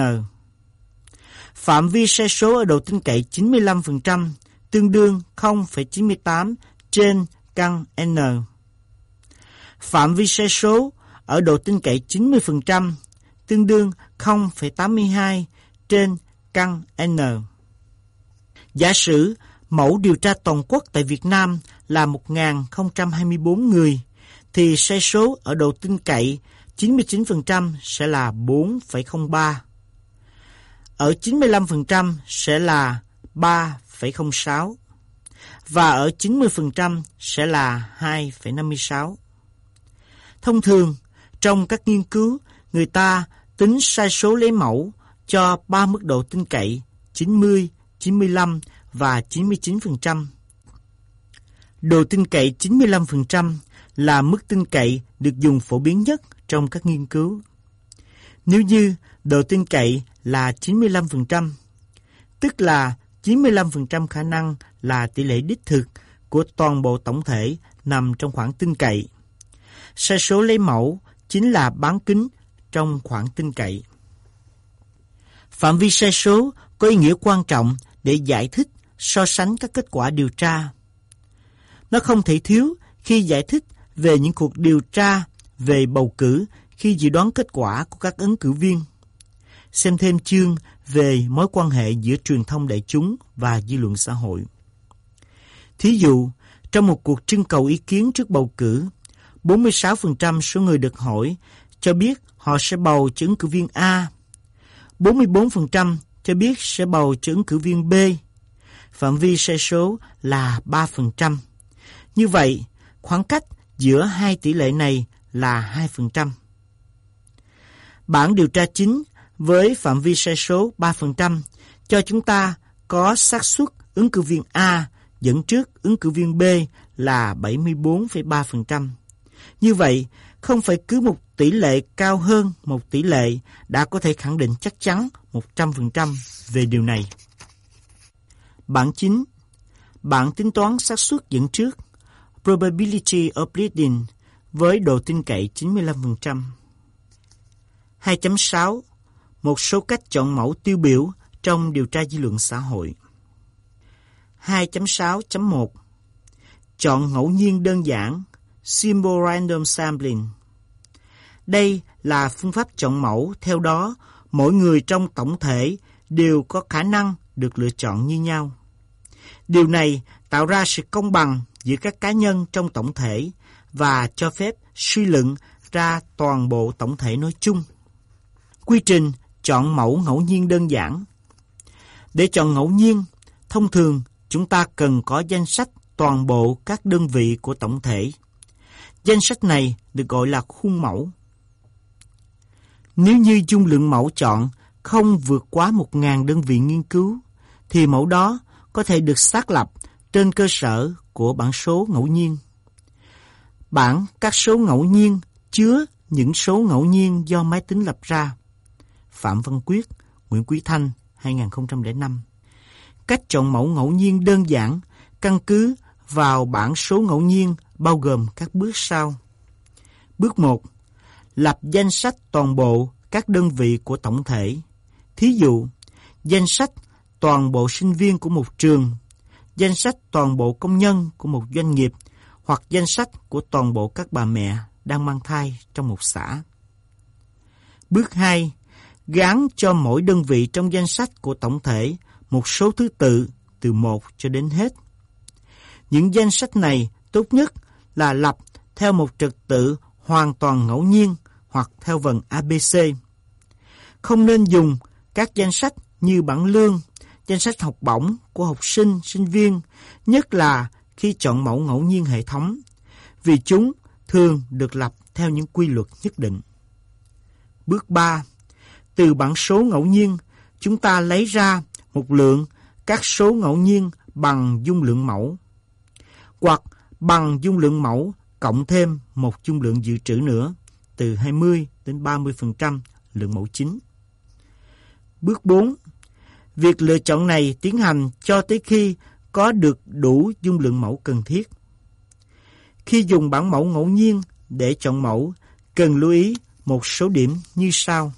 A: Phạm vi sai số ở độ tin cậy 95% tương đương 0,98 trên căn N. Phạm vi sai số ở độ tin cậy 90% tương đương 0,82 trên căn N. Giả sử mẫu điều tra toàn quốc tại Việt Nam là 1.024 người, thì sai số ở độ tin cậy 99% sẽ là 4,03. Ở 95% sẽ là 3,06 và ở 90% sẽ là 2,56. Thông thường, trong các nghiên cứu, người ta tính sai số lấy mẫu cho ba mức độ tin cậy 90, 95 và 99%. Độ tin cậy 95% là mức tin cậy được dùng phổ biến nhất trong các nghiên cứu. Nếu như độ tin cậy là 95%, tức là 95% khả năng là tỷ lệ đích thực của toàn bộ tổng thể nằm trong khoảng tin cậy. Sai số lấy mẫu chính là bán kính trong khoảng tin cậy. Phạm vi sai số có ý nghĩa quan trọng để giải thích, so sánh các kết quả điều tra. Nó không thể thiếu khi giải thích về những cuộc điều tra về bầu cử khi dự đoán kết quả của các ứng cử viên. Xem thêm chương về mối quan hệ giữa truyền thông đại chúng và dư luận xã hội. Thí dụ, trong một cuộc trưng cầu ý kiến trước bầu cử, 46% số người được hỏi cho biết họ sẽ bầu cho ứng cử viên A. 44% cho biết sẽ bầu cho ứng cử viên B. Phạm vi sai số là 3%. Như vậy, khoảng cách giữa hai tỷ lệ này là 2%. Bản điều tra chính với phạm vi sai số 3% cho chúng ta có xác suất ứng cử viên A dẫn trước ứng cử viên B là 74,3%. Như vậy, không phải cứ một tỷ lệ cao hơn một tỷ lệ đã có thể khẳng định chắc chắn 100% về điều này. Bảng 9. Bảng tính toán xác suất dẫn trước Probability of leading với độ tin cậy 95%. 2.6. Một số cách chọn mẫu tiêu biểu trong điều tra dư luận xã hội. 2.6.1 Chọn ngẫu nhiên đơn giản Simple Random Sampling Đây là phương pháp chọn mẫu, theo đó mỗi người trong tổng thể đều có khả năng được lựa chọn như nhau. Điều này tạo ra sự công bằng giữa các cá nhân trong tổng thể và cho phép suy luận ra toàn bộ tổng thể nói chung. Quy trình chọn mẫu ngẫu nhiên đơn giản. Để chọn ngẫu nhiên, thông thường chúng ta cần có danh sách toàn bộ các đơn vị của tổng thể. Danh sách này được gọi là khuôn mẫu. Nếu như dung lượng mẫu chọn không vượt quá 1.000 đơn vị nghiên cứu, thì mẫu đó có thể được xác lập trên cơ sở của bảng số ngẫu nhiên. Bảng các số ngẫu nhiên chứa những số ngẫu nhiên do máy tính lập ra. Phạm Văn Quyết, Nguyễn Quý Thanh, 2005 Cách chọn mẫu ngẫu nhiên đơn giản căn cứ vào bảng số ngẫu nhiên bao gồm các bước sau. Bước 1. Lập danh sách toàn bộ các đơn vị của tổng thể. Thí dụ, danh sách toàn bộ sinh viên của một trường, danh sách toàn bộ công nhân của một doanh nghiệp hoặc danh sách của toàn bộ các bà mẹ đang mang thai trong một xã. Bước 2. Gắn cho mỗi đơn vị trong danh sách của tổng thể một số thứ tự từ 1 cho đến hết. Những danh sách này tốt nhất là lập theo một trật tự hoàn toàn ngẫu nhiên hoặc theo vần ABC. Không nên dùng các danh sách như bảng lương, danh sách học bổng của học sinh, sinh viên, nhất là khi chọn mẫu ngẫu nhiên hệ thống, vì chúng thường được lập theo những quy luật nhất định. Bước 3. Từ bảng số ngẫu nhiên, chúng ta lấy ra một lượng các số ngẫu nhiên bằng dung lượng mẫu, hoặc bằng dung lượng mẫu cộng thêm một dung lượng dự trữ nữa, từ 20 đến 30% lượng mẫu chính. Bước 4. Việc lựa chọn này tiến hành cho tới khi có được đủ dung lượng mẫu cần thiết. Khi dùng bản mẫu ngẫu nhiên để chọn mẫu, cần lưu ý một số điểm như sau.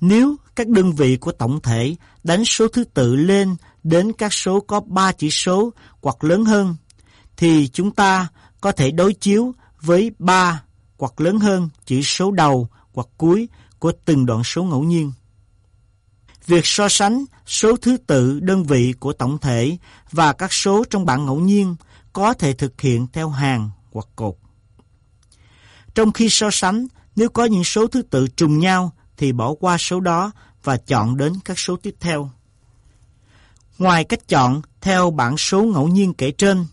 A: Nếu các đơn vị của tổng thể đánh số thứ tự lên đến các số có 3 chỉ số hoặc lớn hơn, thì chúng ta có thể đối chiếu với 3 hoặc lớn hơn chỉ số đầu hoặc cuối của từng đoạn số ngẫu nhiên. Việc so sánh số thứ tự đơn vị của tổng thể và các số trong bảng ngẫu nhiên có thể thực hiện theo hàng hoặc cột. Trong khi so sánh, nếu có những số thứ tự trùng nhau thì bỏ qua số đó và chọn đến các số tiếp theo. Ngoài cách chọn theo bảng số ngẫu nhiên kể trên,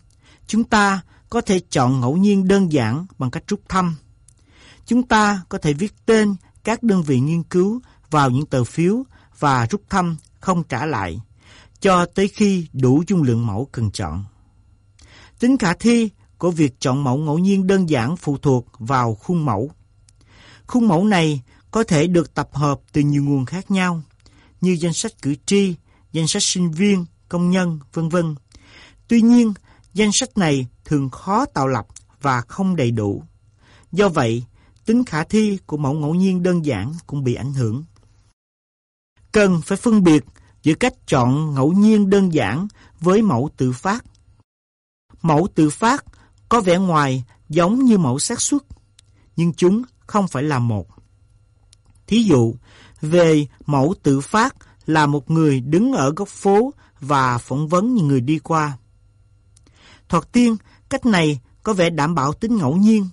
A: chúng ta có thể chọn ngẫu nhiên đơn giản bằng cách rút thăm. Chúng ta có thể viết tên các đơn vị nghiên cứu vào những tờ phiếu và rút thăm không trả lại, cho tới khi đủ dung lượng mẫu cần chọn. Tính khả thi của việc chọn mẫu ngẫu nhiên đơn giản phụ thuộc vào khuôn mẫu. Khuôn mẫu này có thể được tập hợp từ nhiều nguồn khác nhau, như danh sách cử tri, danh sách sinh viên, công nhân, vân vân. Tuy nhiên, danh sách này thường khó tạo lập và không đầy đủ. Do vậy, tính khả thi của mẫu ngẫu nhiên đơn giản cũng bị ảnh hưởng. Cần phải phân biệt giữa cách chọn ngẫu nhiên đơn giản với mẫu tự phát. Mẫu tự phát có vẻ ngoài giống như mẫu xác suất, nhưng chúng không phải là một. Thí dụ, về mẫu tự phát là một người đứng ở góc phố và phỏng vấn những người đi qua. Thoạt tiên, cách này có vẻ đảm bảo tính ngẫu nhiên.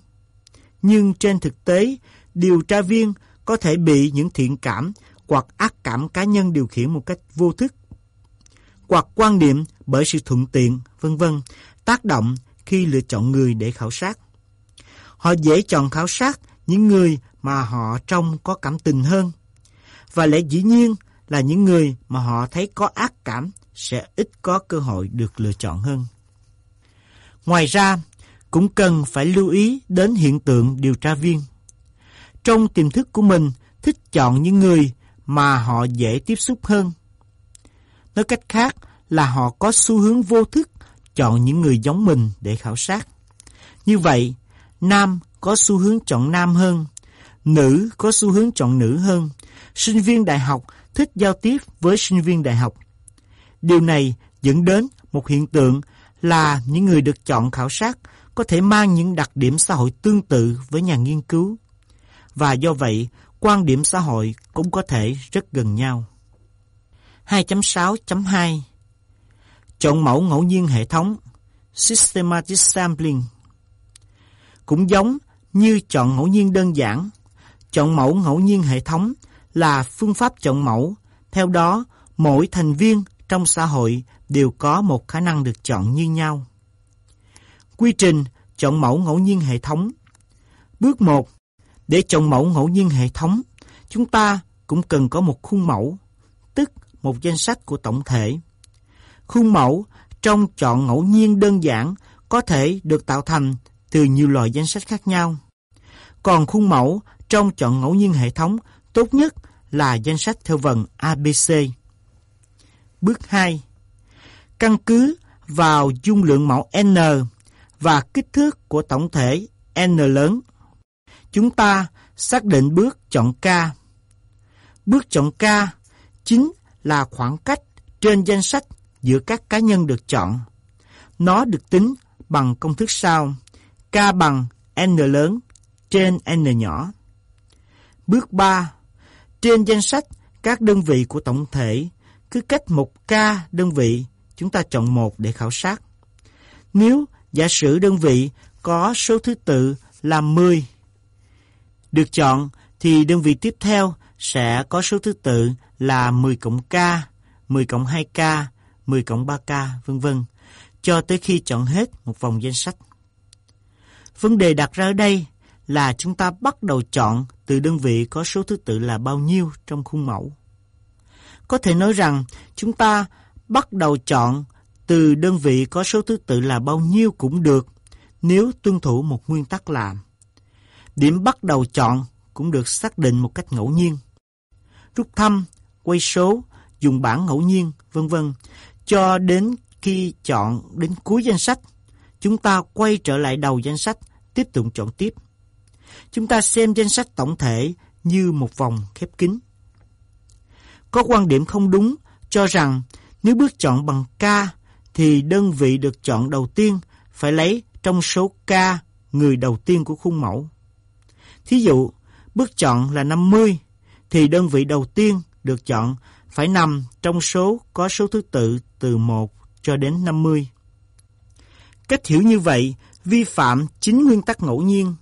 A: Nhưng trên thực tế, điều tra viên có thể bị những thiện cảm hoặc ác cảm cá nhân điều khiển một cách vô thức, hoặc quan niệm bởi sự thuận tiện, vân vân, tác động khi lựa chọn người để khảo sát. Họ dễ chọn khảo sát những người mà họ trông có cảm tình hơn. Và lẽ dĩ nhiên là những người mà họ thấy có ác cảm sẽ ít có cơ hội được lựa chọn hơn. Ngoài ra, cũng cần phải lưu ý đến hiện tượng điều tra viên. Trong tiềm thức của mình, thích chọn những người mà họ dễ tiếp xúc hơn. Nói cách khác là họ có xu hướng vô thức chọn những người giống mình để khảo sát. Như vậy, nam có xu hướng chọn nam hơn, nữ có xu hướng chọn nữ hơn. Sinh viên đại học thích giao tiếp với sinh viên đại học. Điều này dẫn đến một hiện tượng là những người được chọn khảo sát có thể mang những đặc điểm xã hội tương tự với nhà nghiên cứu. Và do vậy, quan điểm xã hội cũng có thể rất gần nhau. 2.6.2 Chọn mẫu ngẫu nhiên hệ thống Systematic Sampling Cũng giống như chọn ngẫu nhiên đơn giản, chọn mẫu ngẫu nhiên hệ thống là phương pháp chọn mẫu. Theo đó, mỗi thành viên trong xã hội đều có một khả năng được chọn như nhau. Quy trình chọn mẫu ngẫu nhiên hệ thống Bước 1. Để chọn mẫu ngẫu nhiên hệ thống, chúng ta cũng cần có một khuôn mẫu, tức một danh sách của tổng thể. Khuôn mẫu trong chọn ngẫu nhiên đơn giản có thể được tạo thành từ nhiều loại danh sách khác nhau. Còn khuôn mẫu trong chọn ngẫu nhiên hệ thống tốt nhất là danh sách theo vần ABC. Bước 2. Căn cứ vào dung lượng mẫu N và kích thước của tổng thể N lớn, chúng ta xác định bước chọn K. Bước chọn K chính là khoảng cách trên danh sách giữa các cá nhân được chọn. Nó được tính bằng công thức sau. K bằng N lớn trên N nhỏ. Bước 3. Trên danh sách các đơn vị của tổng thể, cứ cách một ca đơn vị, chúng ta chọn một để khảo sát. Nếu giả sử đơn vị có số thứ tự là 10 được chọn thì đơn vị tiếp theo sẽ có số thứ tự là 10 cộng K, 10 cộng 2K, 10 cộng 3K, vân vân, cho tới khi chọn hết một vòng danh sách. Vấn đề đặt ra ở đây là chúng ta bắt đầu chọn từ đơn vị có số thứ tự là bao nhiêu trong khuôn mẫu. Có thể nói rằng chúng ta bắt đầu chọn từ đơn vị có số thứ tự là bao nhiêu cũng được nếu tuân thủ một nguyên tắc làm. Điểm bắt đầu chọn cũng được xác định một cách ngẫu nhiên. Rút thăm, quay số, dùng bảng ngẫu nhiên, vân vân cho đến khi chọn đến cuối danh sách, chúng ta quay trở lại đầu danh sách, tiếp tục chọn tiếp. Chúng ta xem danh sách tổng thể như một vòng khép kín. Có quan điểm không đúng cho rằng nếu bước chọn bằng K thì đơn vị được chọn đầu tiên phải lấy trong số K người đầu tiên của khuôn mẫu. Thí dụ, bước chọn là 50 thì đơn vị đầu tiên được chọn phải nằm trong số có số thứ tự từ 1 cho đến 50. Cách hiểu như vậy vi phạm chính nguyên tắc ngẫu nhiên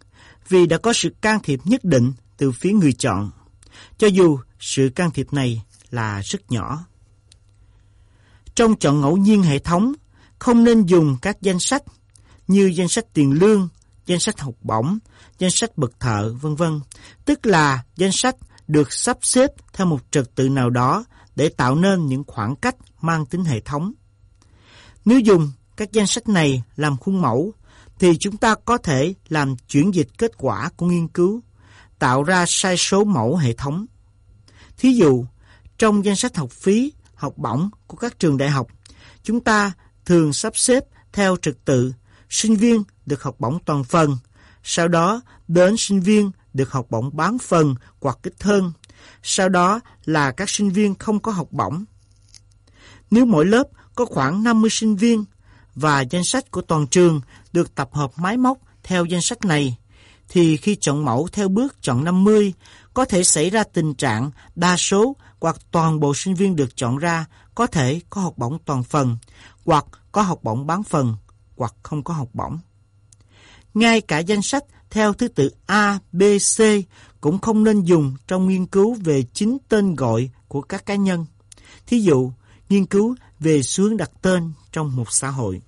A: vì đã có sự can thiệp nhất định từ phía người chọn, cho dù sự can thiệp này là rất nhỏ. Trong chọn ngẫu nhiên hệ thống, không nên dùng các danh sách như danh sách tiền lương, danh sách học bổng, danh sách bậc thợ, vân vân, tức là danh sách được sắp xếp theo một trật tự nào đó để tạo nên những khoảng cách mang tính hệ thống. Nếu dùng các danh sách này làm khuôn mẫu, thì chúng ta có thể làm chuyển dịch kết quả của nghiên cứu, tạo ra sai số mẫu hệ thống. Thí dụ, trong danh sách học phí, học bổng của các trường đại học, chúng ta thường sắp xếp theo trật tự sinh viên được học bổng toàn phần, sau đó đến sinh viên được học bổng bán phần hoặc ít hơn, sau đó là các sinh viên không có học bổng. Nếu mỗi lớp có khoảng 50 sinh viên và danh sách của toàn trường được tập hợp máy móc theo danh sách này, thì khi chọn mẫu theo bước chọn 50, có thể xảy ra tình trạng đa số hoặc toàn bộ sinh viên được chọn ra có thể có học bổng toàn phần, hoặc có học bổng bán phần, hoặc không có học bổng. Ngay cả danh sách theo thứ tự A, B, C cũng không nên dùng trong nghiên cứu về chính tên gọi của các cá nhân. Thí dụ, nghiên cứu về xu hướng đặt tên trong một xã hội.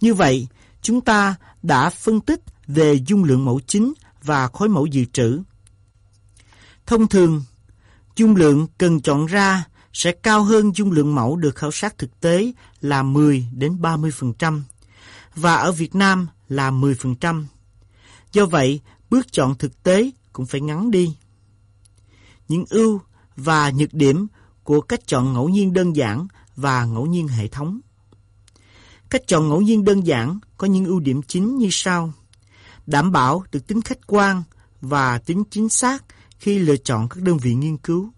A: Như vậy, chúng ta đã phân tích về dung lượng mẫu chính và khối mẫu dự trữ. Thông thường, dung lượng cần chọn ra sẽ cao hơn dung lượng mẫu được khảo sát thực tế là 10 đến 30% và ở Việt Nam là 10%. Do vậy, bước chọn thực tế cũng phải ngắn đi. Những ưu và nhược điểm của cách chọn ngẫu nhiên đơn giản và ngẫu nhiên hệ thống. Cách chọn ngẫu nhiên đơn giản có những ưu điểm chính như sau. Đảm bảo được tính khách quan và tính chính xác khi lựa chọn các đơn vị nghiên cứu.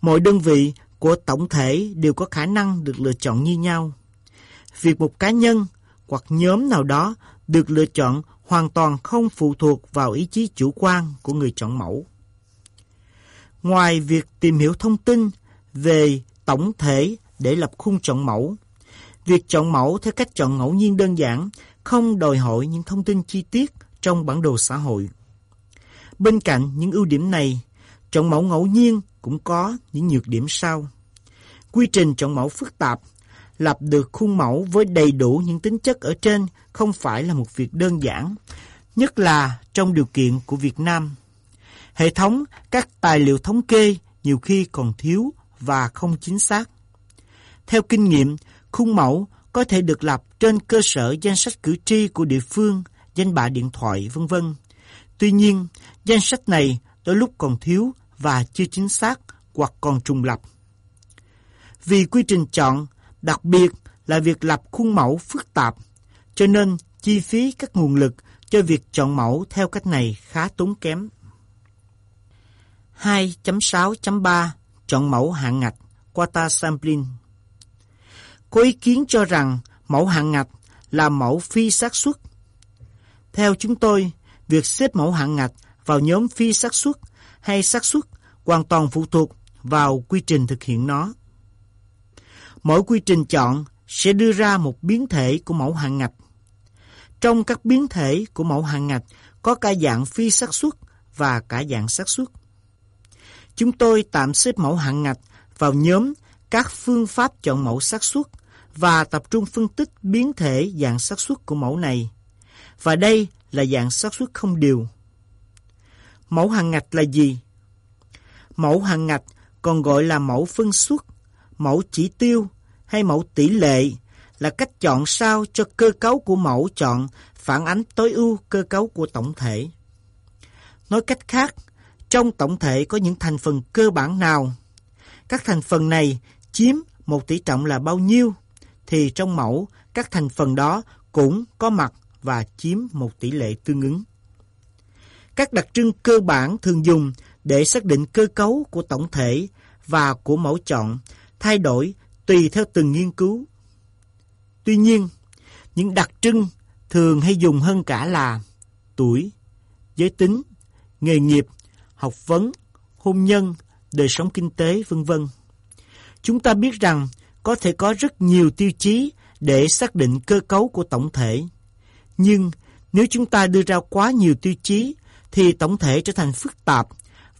A: Mọi đơn vị của tổng thể đều có khả năng được lựa chọn như nhau. Việc một cá nhân hoặc nhóm nào đó được lựa chọn hoàn toàn không phụ thuộc vào ý chí chủ quan của người chọn mẫu. Ngoài việc tìm hiểu thông tin về tổng thể để lập khung chọn mẫu, việc chọn mẫu theo cách chọn ngẫu nhiên đơn giản không đòi hỏi những thông tin chi tiết trong bản đồ xã hội. Bên cạnh những ưu điểm này, chọn mẫu ngẫu nhiên cũng có những nhược điểm sau. Quy trình chọn mẫu phức tạp, lập được khuôn mẫu với đầy đủ những tính chất ở trên không phải là một việc đơn giản, nhất là trong điều kiện của Việt Nam. Hệ thống các tài liệu thống kê nhiều khi còn thiếu và không chính xác. Theo kinh nghiệm, khuôn mẫu có thể được lập trên cơ sở danh sách cử tri của địa phương, danh bạ điện thoại, vân vân. Tuy nhiên, danh sách này đôi lúc còn thiếu và chưa chính xác hoặc còn trùng lập. Vì quy trình chọn, đặc biệt là việc lập khuôn mẫu phức tạp, cho nên chi phí các nguồn lực cho việc chọn mẫu theo cách này khá tốn kém. 2.6.3 Chọn mẫu hạng ngạch Quota Sampling Có ý kiến cho rằng mẫu hạng ngạch là mẫu phi xác suất. Theo chúng tôi, việc xếp mẫu hạng ngạch vào nhóm phi xác suất hay xác suất hoàn toàn phụ thuộc vào quy trình thực hiện nó. Mỗi quy trình chọn sẽ đưa ra một biến thể của mẫu hạng ngạch. Trong các biến thể của mẫu hạng ngạch, có cả dạng phi xác suất và cả dạng xác suất. Chúng tôi tạm xếp mẫu hạng ngạch vào nhóm các phương pháp chọn mẫu xác suất và tập trung phân tích biến thể dạng xác suất của mẫu này. Và đây là dạng xác suất không đều. Mẫu hàng ngạch là gì? Mẫu hàng ngạch còn gọi là mẫu phân suất, mẫu chỉ tiêu hay mẫu tỷ lệ là cách chọn sao cho cơ cấu của mẫu chọn phản ánh tối ưu cơ cấu của tổng thể. Nói cách khác, trong tổng thể có những thành phần cơ bản nào? Các thành phần này chiếm một tỷ trọng là bao nhiêu? Thì trong mẫu, các thành phần đó cũng có mặt và chiếm một tỷ lệ tương ứng. Các đặc trưng cơ bản thường dùng để xác định cơ cấu của tổng thể và của mẫu chọn thay đổi tùy theo từng nghiên cứu. Tuy nhiên, những đặc trưng thường hay dùng hơn cả là tuổi, giới tính, nghề nghiệp, học vấn, hôn nhân, đời sống kinh tế, vân vân. Chúng ta biết rằng có thể có rất nhiều tiêu chí để xác định cơ cấu của tổng thể. Nhưng nếu chúng ta đưa ra quá nhiều tiêu chí thì tổng thể trở thành phức tạp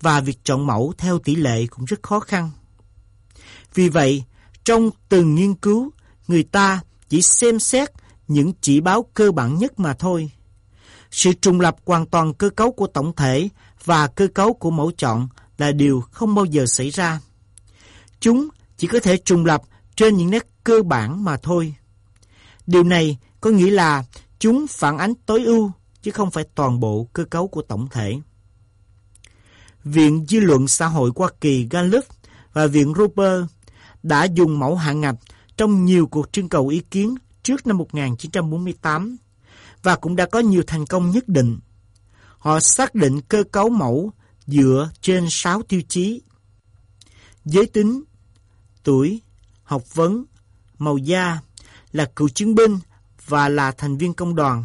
A: và việc chọn mẫu theo tỷ lệ cũng rất khó khăn. Vì vậy, trong từng nghiên cứu, người ta chỉ xem xét những chỉ báo cơ bản nhất mà thôi. Sự trùng lập hoàn toàn cơ cấu của tổng thể và cơ cấu của mẫu chọn là điều không bao giờ xảy ra. Chúng chỉ có thể trùng lập trên những nét cơ bản mà thôi. Điều này có nghĩa là chúng phản ánh tối ưu chứ không phải toàn bộ cơ cấu của tổng thể. Viện Dư luận Xã hội Hoa Kỳ Gallup và Viện Roper đã dùng mẫu hạng ngạch trong nhiều cuộc trưng cầu ý kiến trước năm 1948 và cũng đã có nhiều thành công nhất định. Họ xác định cơ cấu mẫu dựa trên 6 tiêu chí. Giới tính, tuổi, học vấn, màu da, là cựu chiến binh và là thành viên công đoàn.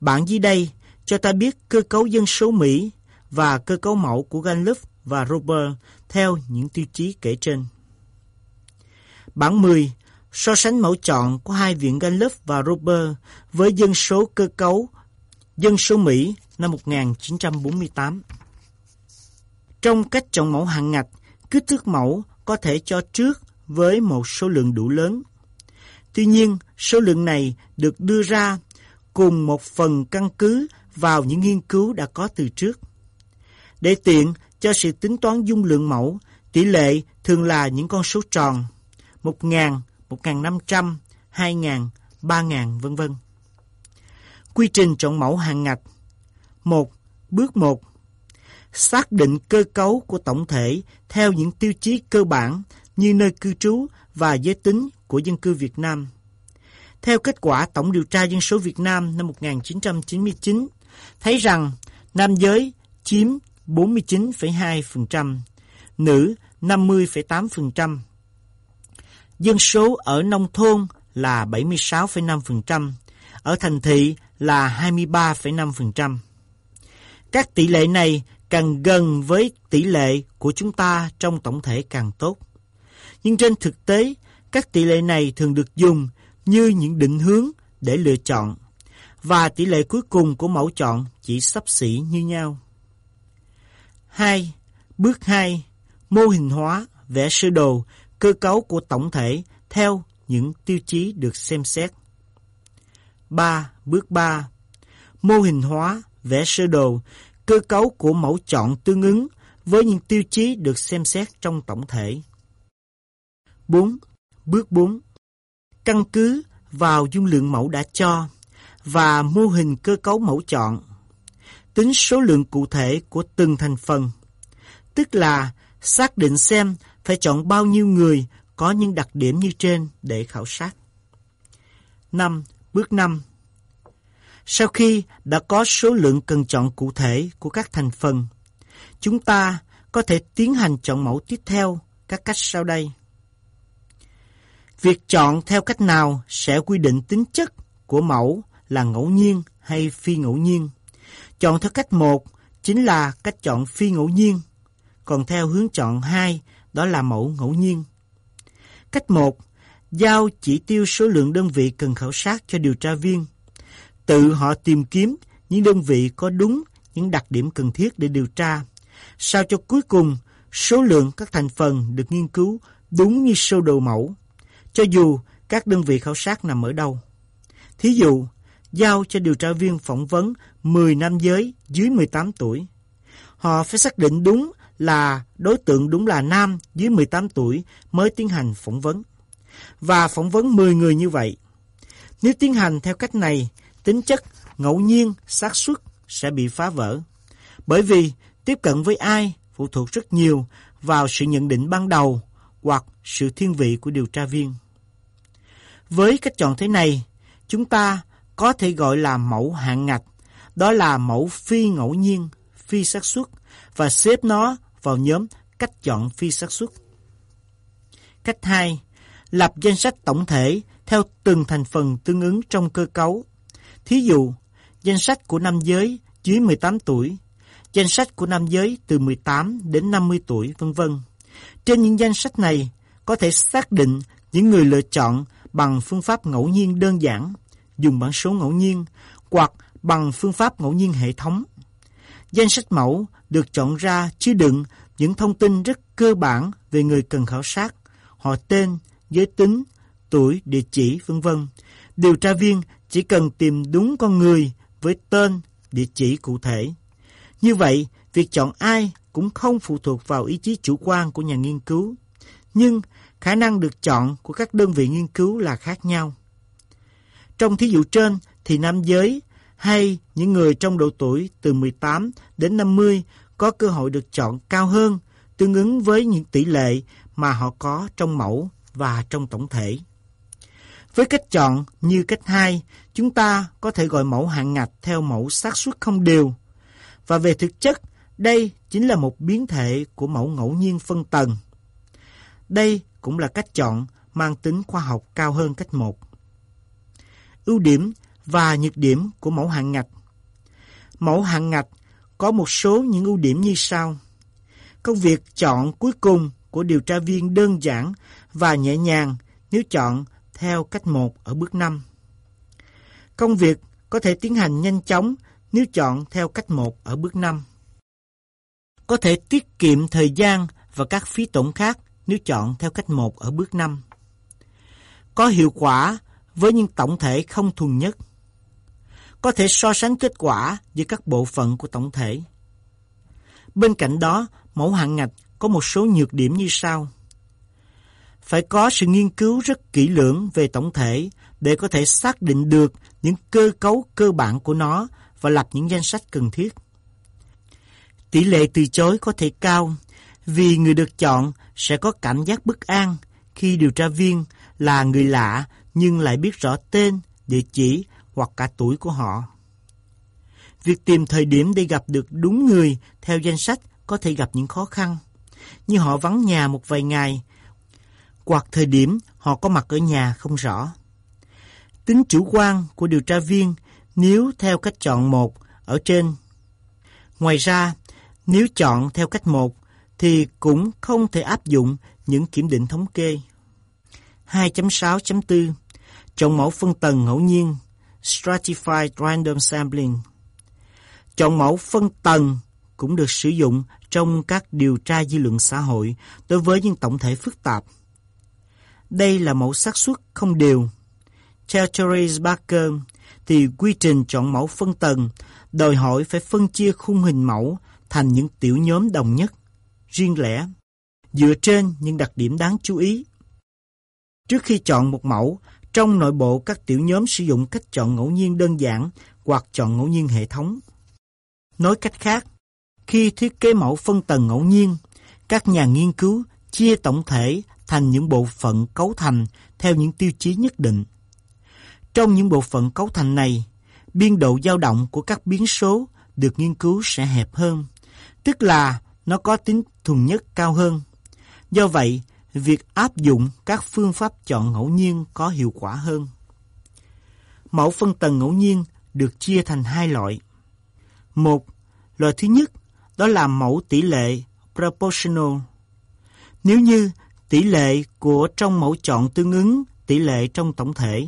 A: Bản dưới đây cho ta biết cơ cấu dân số Mỹ và cơ cấu mẫu của Gallup và Robert theo những tiêu chí kể trên. Bản 10 so sánh mẫu chọn của hai viện Gallup và Robert với dân số cơ cấu dân số Mỹ năm 1948. Trong cách chọn mẫu hạng ngạch, kích thước mẫu có thể cho trước với một số lượng đủ lớn. Tuy nhiên, số lượng này được đưa ra cùng một phần căn cứ vào những nghiên cứu đã có từ trước. Để tiện cho sự tính toán dung lượng mẫu, tỷ lệ thường là những con số tròn, 1.000, 1.500, 2.000, 3.000, vân vân. Quy trình chọn mẫu hàng ngạch 1. Bước 1 Xác định cơ cấu của tổng thể theo những tiêu chí cơ bản như nơi cư trú và giới tính của dân cư Việt Nam. Theo kết quả Tổng điều tra dân số Việt Nam năm 1999, thấy rằng nam giới chiếm 49,2%, nữ 50,8%. Dân số ở nông thôn là 76,5%, ở thành thị là 23,5%. Các tỷ lệ này càng gần với tỷ lệ của chúng ta trong tổng thể càng tốt. Nhưng trên thực tế, các tỷ lệ này thường được dùng như những định hướng để lựa chọn, và tỷ lệ cuối cùng của mẫu chọn chỉ sắp xỉ như nhau. 2. Bước 2. Mô hình hóa, vẽ sơ đồ, cơ cấu của tổng thể theo những tiêu chí được xem xét. 3. Bước 3. Mô hình hóa, vẽ sơ đồ, cơ cấu của mẫu chọn tương ứng với những tiêu chí được xem xét trong tổng thể. 4. Bước 4. Căn cứ vào dung lượng mẫu đã cho và mô hình cơ cấu mẫu chọn. Tính số lượng cụ thể của từng thành phần, tức là xác định xem phải chọn bao nhiêu người có những đặc điểm như trên để khảo sát. 5. Bước 5. Sau khi đã có số lượng cần chọn cụ thể của các thành phần, chúng ta có thể tiến hành chọn mẫu tiếp theo các cách sau đây. Việc chọn theo cách nào sẽ quy định tính chất của mẫu là ngẫu nhiên hay phi ngẫu nhiên. Chọn theo cách 1 chính là cách chọn phi ngẫu nhiên, còn theo hướng chọn 2 đó là mẫu ngẫu nhiên. Cách 1. Giao chỉ tiêu số lượng đơn vị cần khảo sát cho điều tra viên. Tự họ tìm kiếm những đơn vị có đúng những đặc điểm cần thiết để điều tra, sao cho cuối cùng số lượng các thành phần được nghiên cứu đúng như sơ đồ mẫu, cho dù các đơn vị khảo sát nằm ở đâu. Thí dụ, giao cho điều tra viên phỏng vấn 10 nam giới dưới 18 tuổi. Họ phải xác định đúng là đối tượng đúng là nam dưới 18 tuổi mới tiến hành phỏng vấn. Và phỏng vấn 10 người như vậy. Nếu tiến hành theo cách này, tính chất ngẫu nhiên, xác suất sẽ bị phá vỡ. Bởi vì tiếp cận với ai phụ thuộc rất nhiều vào sự nhận định ban đầu hoặc sự thiên vị của điều tra viên. Với cách chọn thế này, chúng ta có thể gọi là mẫu hạn ngạch, đó là mẫu phi ngẫu nhiên, phi xác suất và xếp nó vào nhóm cách chọn phi xác suất. Cách 2. Lập danh sách tổng thể theo từng thành phần tương ứng trong cơ cấu. Thí dụ, danh sách của nam giới dưới 18 tuổi, danh sách của nam giới từ 18 đến 50 tuổi, vân vân. Trên những danh sách này, có thể xác định những người lựa chọn bằng phương pháp ngẫu nhiên đơn giản, dùng bảng số ngẫu nhiên, hoặc bằng phương pháp ngẫu nhiên hệ thống. Danh sách mẫu được chọn ra chứa đựng những thông tin rất cơ bản về người cần khảo sát, họ tên, giới tính, tuổi, địa chỉ, vân vân. Điều tra viên chỉ cần tìm đúng con người với tên, địa chỉ cụ thể. Như vậy, việc chọn ai cũng không phụ thuộc vào ý chí chủ quan của nhà nghiên cứu. Nhưng khả năng được chọn của các đơn vị nghiên cứu là khác nhau. Trong thí dụ trên thì nam giới hay những người trong độ tuổi từ 18 đến 50 có cơ hội được chọn cao hơn tương ứng với những tỷ lệ mà họ có trong mẫu và trong tổng thể. Với cách chọn như cách 2, chúng ta có thể gọi mẫu hạn ngạch theo mẫu xác suất không đều. Và về thực chất, đây chính là một biến thể của mẫu ngẫu nhiên phân tầng. Đây cũng là cách chọn mang tính khoa học cao hơn cách 1. Ưu điểm và nhược điểm của mẫu hạn ngạch. Mẫu hạn ngạch có một số những ưu điểm như sau. Công việc chọn cuối cùng của điều tra viên đơn giản và nhẹ nhàng nếu chọn theo cách 1 ở bước 5. Công việc có thể tiến hành nhanh chóng nếu chọn theo cách 1 ở bước 5. Có thể tiết kiệm thời gian và các phí tổn khác nếu chọn theo cách 1 ở bước 5. Có hiệu quả với những tổng thể không thuần nhất. Có thể so sánh kết quả giữa các bộ phận của tổng thể. Bên cạnh đó, mẫu hạn ngạch có một số nhược điểm như sau. Phải có sự nghiên cứu rất kỹ lưỡng về tổng thể để có thể xác định được những cơ cấu cơ bản của nó và lập những danh sách cần thiết. Tỷ lệ từ chối có thể cao vì người được chọn sẽ có cảm giác bất an khi điều tra viên là người lạ nhưng lại biết rõ tên, địa chỉ hoặc cả tuổi của họ. Việc tìm thời điểm để gặp được đúng người theo danh sách có thể gặp những khó khăn. như họ vắng nhà một vài ngày, hoặc thời điểm họ có mặt ở nhà không rõ. Tính chủ quan của điều tra viên nếu theo cách chọn một ở trên. Ngoài ra, nếu chọn theo cách một thì cũng không thể áp dụng những kiểm định thống kê. 2.6.4 Chọn mẫu phân tầng ngẫu nhiên Stratified Random Sampling Chọn mẫu phân tầng cũng được sử dụng trong các điều tra dư luận xã hội đối với những tổng thể phức tạp. Đây là mẫu xác suất không đều. Theo Therese Barker, thì quy trình chọn mẫu phân tầng đòi hỏi phải phân chia khung hình mẫu thành những tiểu nhóm đồng nhất, riêng lẻ, dựa trên những đặc điểm đáng chú ý. Trước khi chọn một mẫu, trong nội bộ các tiểu nhóm sử dụng cách chọn ngẫu nhiên đơn giản hoặc chọn ngẫu nhiên hệ thống. Nói cách khác, khi thiết kế mẫu phân tầng ngẫu nhiên, các nhà nghiên cứu chia tổng thể thành những bộ phận cấu thành theo những tiêu chí nhất định. Trong những bộ phận cấu thành này, biên độ dao động của các biến số được nghiên cứu sẽ hẹp hơn, tức là nó có tính thuần nhất cao hơn. Do vậy, việc áp dụng các phương pháp chọn ngẫu nhiên có hiệu quả hơn. Mẫu phân tầng ngẫu nhiên được chia thành hai loại. Một, loại thứ nhất đó là mẫu tỷ lệ proportional. Nếu như tỷ lệ của trong mẫu chọn tương ứng tỷ lệ trong tổng thể.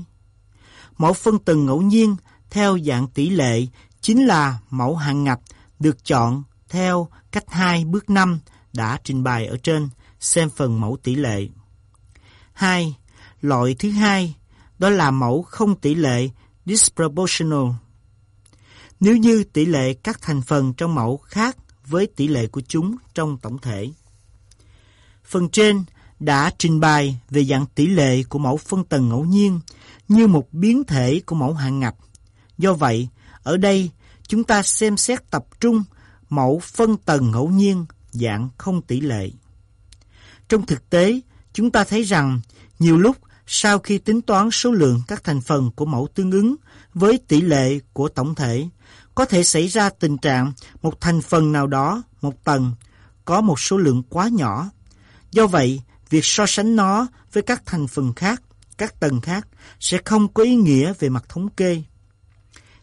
A: Mẫu phân tầng ngẫu nhiên theo dạng tỷ lệ chính là mẫu hạn ngạch được chọn theo cách 2 bước 5 đã trình bày ở trên, xem phần mẫu tỷ lệ. 2. Loại thứ hai đó là mẫu không tỷ lệ disproportional. Nếu như tỷ lệ các thành phần trong mẫu khác với tỷ lệ của chúng trong tổng thể. Phần trên đã trình bày về dạng tỷ lệ của mẫu phân tầng ngẫu nhiên như một biến thể của mẫu hạn ngập Do vậy, ở đây chúng ta xem xét tập trung mẫu phân tầng ngẫu nhiên dạng không tỷ lệ. Trong thực tế, chúng ta thấy rằng nhiều lúc sau khi tính toán số lượng các thành phần của mẫu tương ứng với tỷ lệ của tổng thể, có thể xảy ra tình trạng một thành phần nào đó, một tầng, có một số lượng quá nhỏ. Do vậy, việc so sánh nó với các thành phần khác, các tầng khác sẽ không có ý nghĩa về mặt thống kê.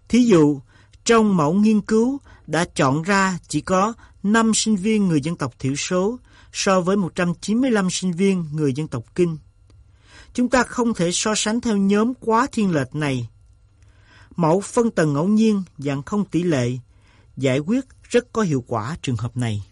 A: Thí dụ, trong mẫu nghiên cứu đã chọn ra chỉ có 5 sinh viên người dân tộc thiểu số so với 195 sinh viên người dân tộc Kinh. Chúng ta không thể so sánh theo nhóm quá thiên lệch này. Mẫu phân tầng ngẫu nhiên dạng không tỷ lệ giải quyết rất có hiệu quả trường hợp này.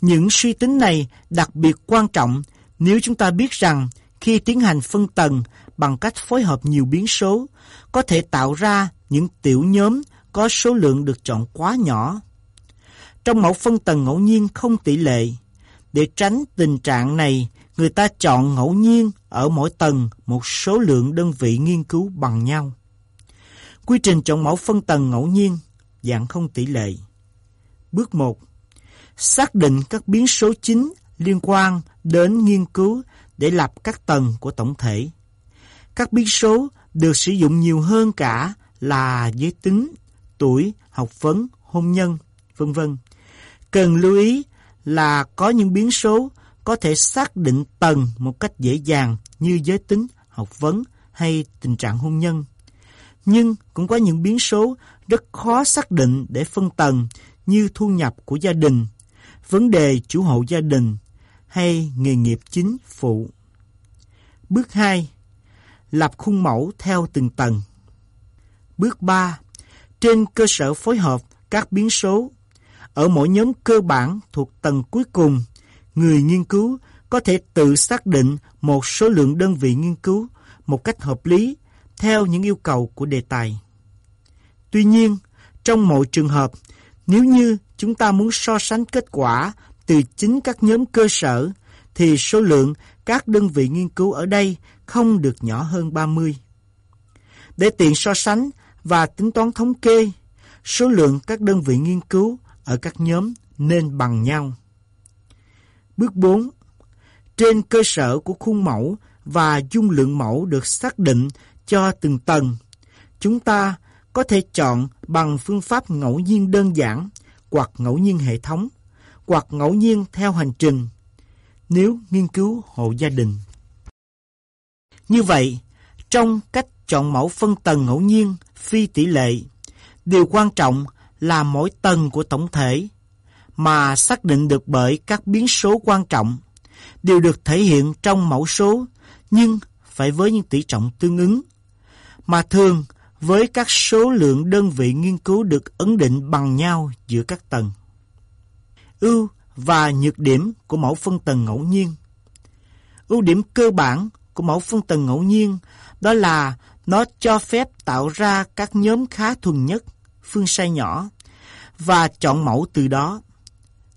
A: Những suy tính này đặc biệt quan trọng nếu chúng ta biết rằng khi tiến hành phân tầng bằng cách phối hợp nhiều biến số, có thể tạo ra những tiểu nhóm có số lượng được chọn quá nhỏ. Trong mẫu phân tầng ngẫu nhiên không tỷ lệ, để tránh tình trạng này, người ta chọn ngẫu nhiên ở mỗi tầng một số lượng đơn vị nghiên cứu bằng nhau. Quy trình chọn mẫu phân tầng ngẫu nhiên, dạng không tỷ lệ. Bước 1. Xác định các biến số chính liên quan đến nghiên cứu để lập các tầng của tổng thể. Các biến số được sử dụng nhiều hơn cả là giới tính, tuổi, học vấn, hôn nhân, vân vân. Cần lưu ý là có những biến số có thể xác định tầng một cách dễ dàng như giới tính, học vấn hay tình trạng hôn nhân. Nhưng cũng có những biến số rất khó xác định để phân tầng như thu nhập của gia đình, vấn đề chủ hộ gia đình hay nghề nghiệp chính phụ. Bước 2. Lập khung mẫu theo từng tầng. Bước 3. Trên cơ sở phối hợp các biến số, ở mỗi nhóm cơ bản thuộc tầng cuối cùng, người nghiên cứu có thể tự xác định một số lượng đơn vị nghiên cứu một cách hợp lý theo những yêu cầu của đề tài. Tuy nhiên, trong mọi trường hợp, nếu như chúng ta muốn so sánh kết quả từ chính các nhóm cơ sở, thì số lượng các đơn vị nghiên cứu ở đây không được nhỏ hơn 30. Để tiện so sánh và tính toán thống kê, số lượng các đơn vị nghiên cứu ở các nhóm nên bằng nhau. Bước 4. Trên cơ sở của khuôn mẫu và dung lượng mẫu được xác định cho từng tầng, chúng ta có thể chọn bằng phương pháp ngẫu nhiên đơn giản hoặc ngẫu nhiên hệ thống, hoặc ngẫu nhiên theo hành trình nếu nghiên cứu hộ gia đình. Như vậy, trong cách chọn mẫu phân tầng ngẫu nhiên phi tỷ lệ, điều quan trọng là mỗi tầng của tổng thể mà xác định được bởi các biến số quan trọng đều được thể hiện trong mẫu số nhưng phải với những tỷ trọng tương ứng mà thường với các số lượng đơn vị nghiên cứu được ấn định bằng nhau giữa các tầng. Ưu và nhược điểm của mẫu phân tầng ngẫu nhiên. Ưu điểm cơ bản của mẫu phân tầng ngẫu nhiên đó là nó cho phép tạo ra các nhóm khá thuần nhất, phương sai nhỏ, và chọn mẫu từ đó.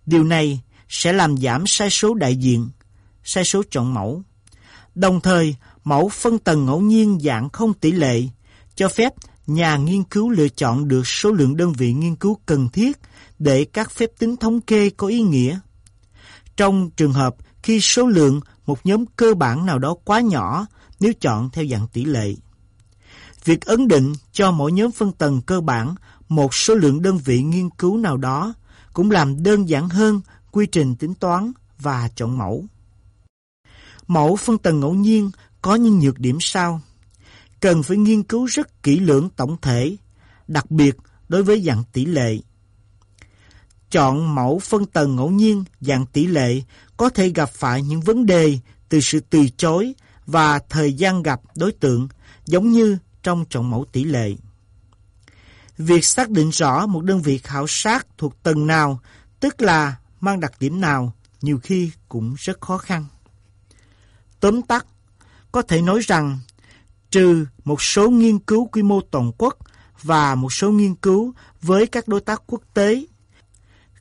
A: Điều này sẽ làm giảm sai số đại diện, sai số chọn mẫu. Đồng thời, mẫu phân tầng ngẫu nhiên dạng không tỷ lệ cho phép nhà nghiên cứu lựa chọn được số lượng đơn vị nghiên cứu cần thiết để các phép tính thống kê có ý nghĩa. Trong trường hợp khi số lượng một nhóm cơ bản nào đó quá nhỏ nếu chọn theo dạng tỷ lệ. Việc ấn định cho mỗi nhóm phân tầng cơ bản một số lượng đơn vị nghiên cứu nào đó cũng làm đơn giản hơn quy trình tính toán và chọn mẫu. Mẫu phân tầng ngẫu nhiên có những nhược điểm sau. Cần phải nghiên cứu rất kỹ lưỡng tổng thể, đặc biệt đối với dạng tỷ lệ. Chọn mẫu phân tầng ngẫu nhiên dạng tỷ lệ có thể gặp phải những vấn đề từ sự từ chối và thời gian gặp đối tượng giống như trong chọn mẫu tỷ lệ. Việc xác định rõ một đơn vị khảo sát thuộc tầng nào, tức là mang đặc điểm nào, nhiều khi cũng rất khó khăn. Tóm tắt, có thể nói rằng, trừ một số nghiên cứu quy mô toàn quốc và một số nghiên cứu với các đối tác quốc tế,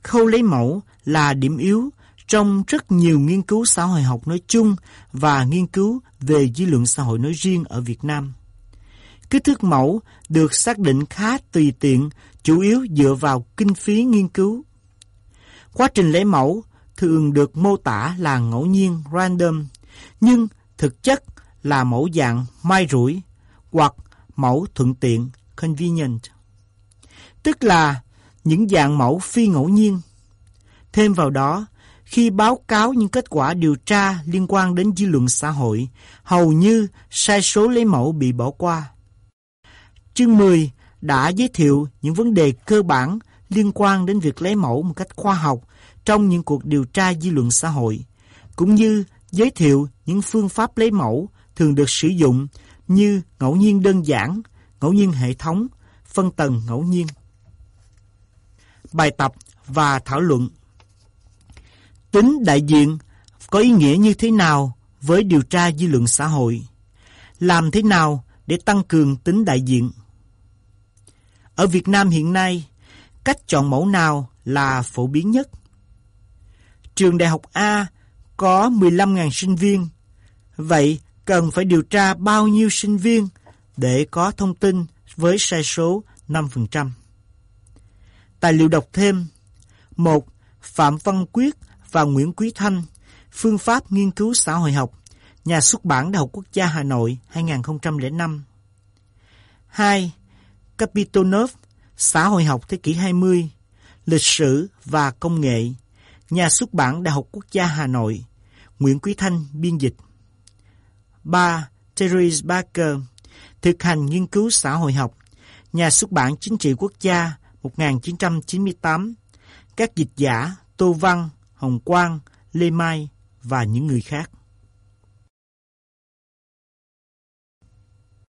A: khâu lấy mẫu là điểm yếu trong rất nhiều nghiên cứu xã hội học nói chung và nghiên cứu về dư luận xã hội nói riêng ở Việt Nam. Kích thước mẫu được xác định khá tùy tiện, chủ yếu dựa vào kinh phí nghiên cứu. Quá trình lấy mẫu thường được mô tả là ngẫu nhiên random, nhưng thực chất là mẫu dạng mai rủi hoặc mẫu thuận tiện convenient. Tức là những dạng mẫu phi ngẫu nhiên. Thêm vào đó, khi báo cáo những kết quả điều tra liên quan đến dư luận xã hội, hầu như sai số lấy mẫu bị bỏ qua. Chương 10 đã giới thiệu những vấn đề cơ bản liên quan đến việc lấy mẫu một cách khoa học trong những cuộc điều tra dư luận xã hội, cũng như giới thiệu những phương pháp lấy mẫu thường được sử dụng như ngẫu nhiên đơn giản, ngẫu nhiên hệ thống, phân tầng ngẫu nhiên. Bài tập và thảo luận Tính đại diện có ý nghĩa như thế nào với điều tra dư luận xã hội? Làm thế nào để tăng cường tính đại diện? Ở Việt Nam hiện nay, cách chọn mẫu nào là phổ biến nhất? Trường Đại học A có 15.000 sinh viên. Vậy cần phải điều tra bao nhiêu sinh viên để có thông tin với sai số 5%? Tài liệu đọc thêm 1. Phạm Văn Quyết và Nguyễn Quý Thanh Phương pháp nghiên cứu xã hội học Nhà xuất bản Đại học Quốc gia Hà Nội 2005 2. Kapitonov Xã hội học thế kỷ 20 Lịch sử và công nghệ Nhà xuất bản Đại học Quốc gia Hà Nội Nguyễn Quý Thanh biên dịch 3. Therese Barker Thực hành nghiên cứu xã hội học Nhà xuất bản Chính trị Quốc gia 1998 Các dịch giả Tô Văn, Hồng Quang, Lê Mai và những người khác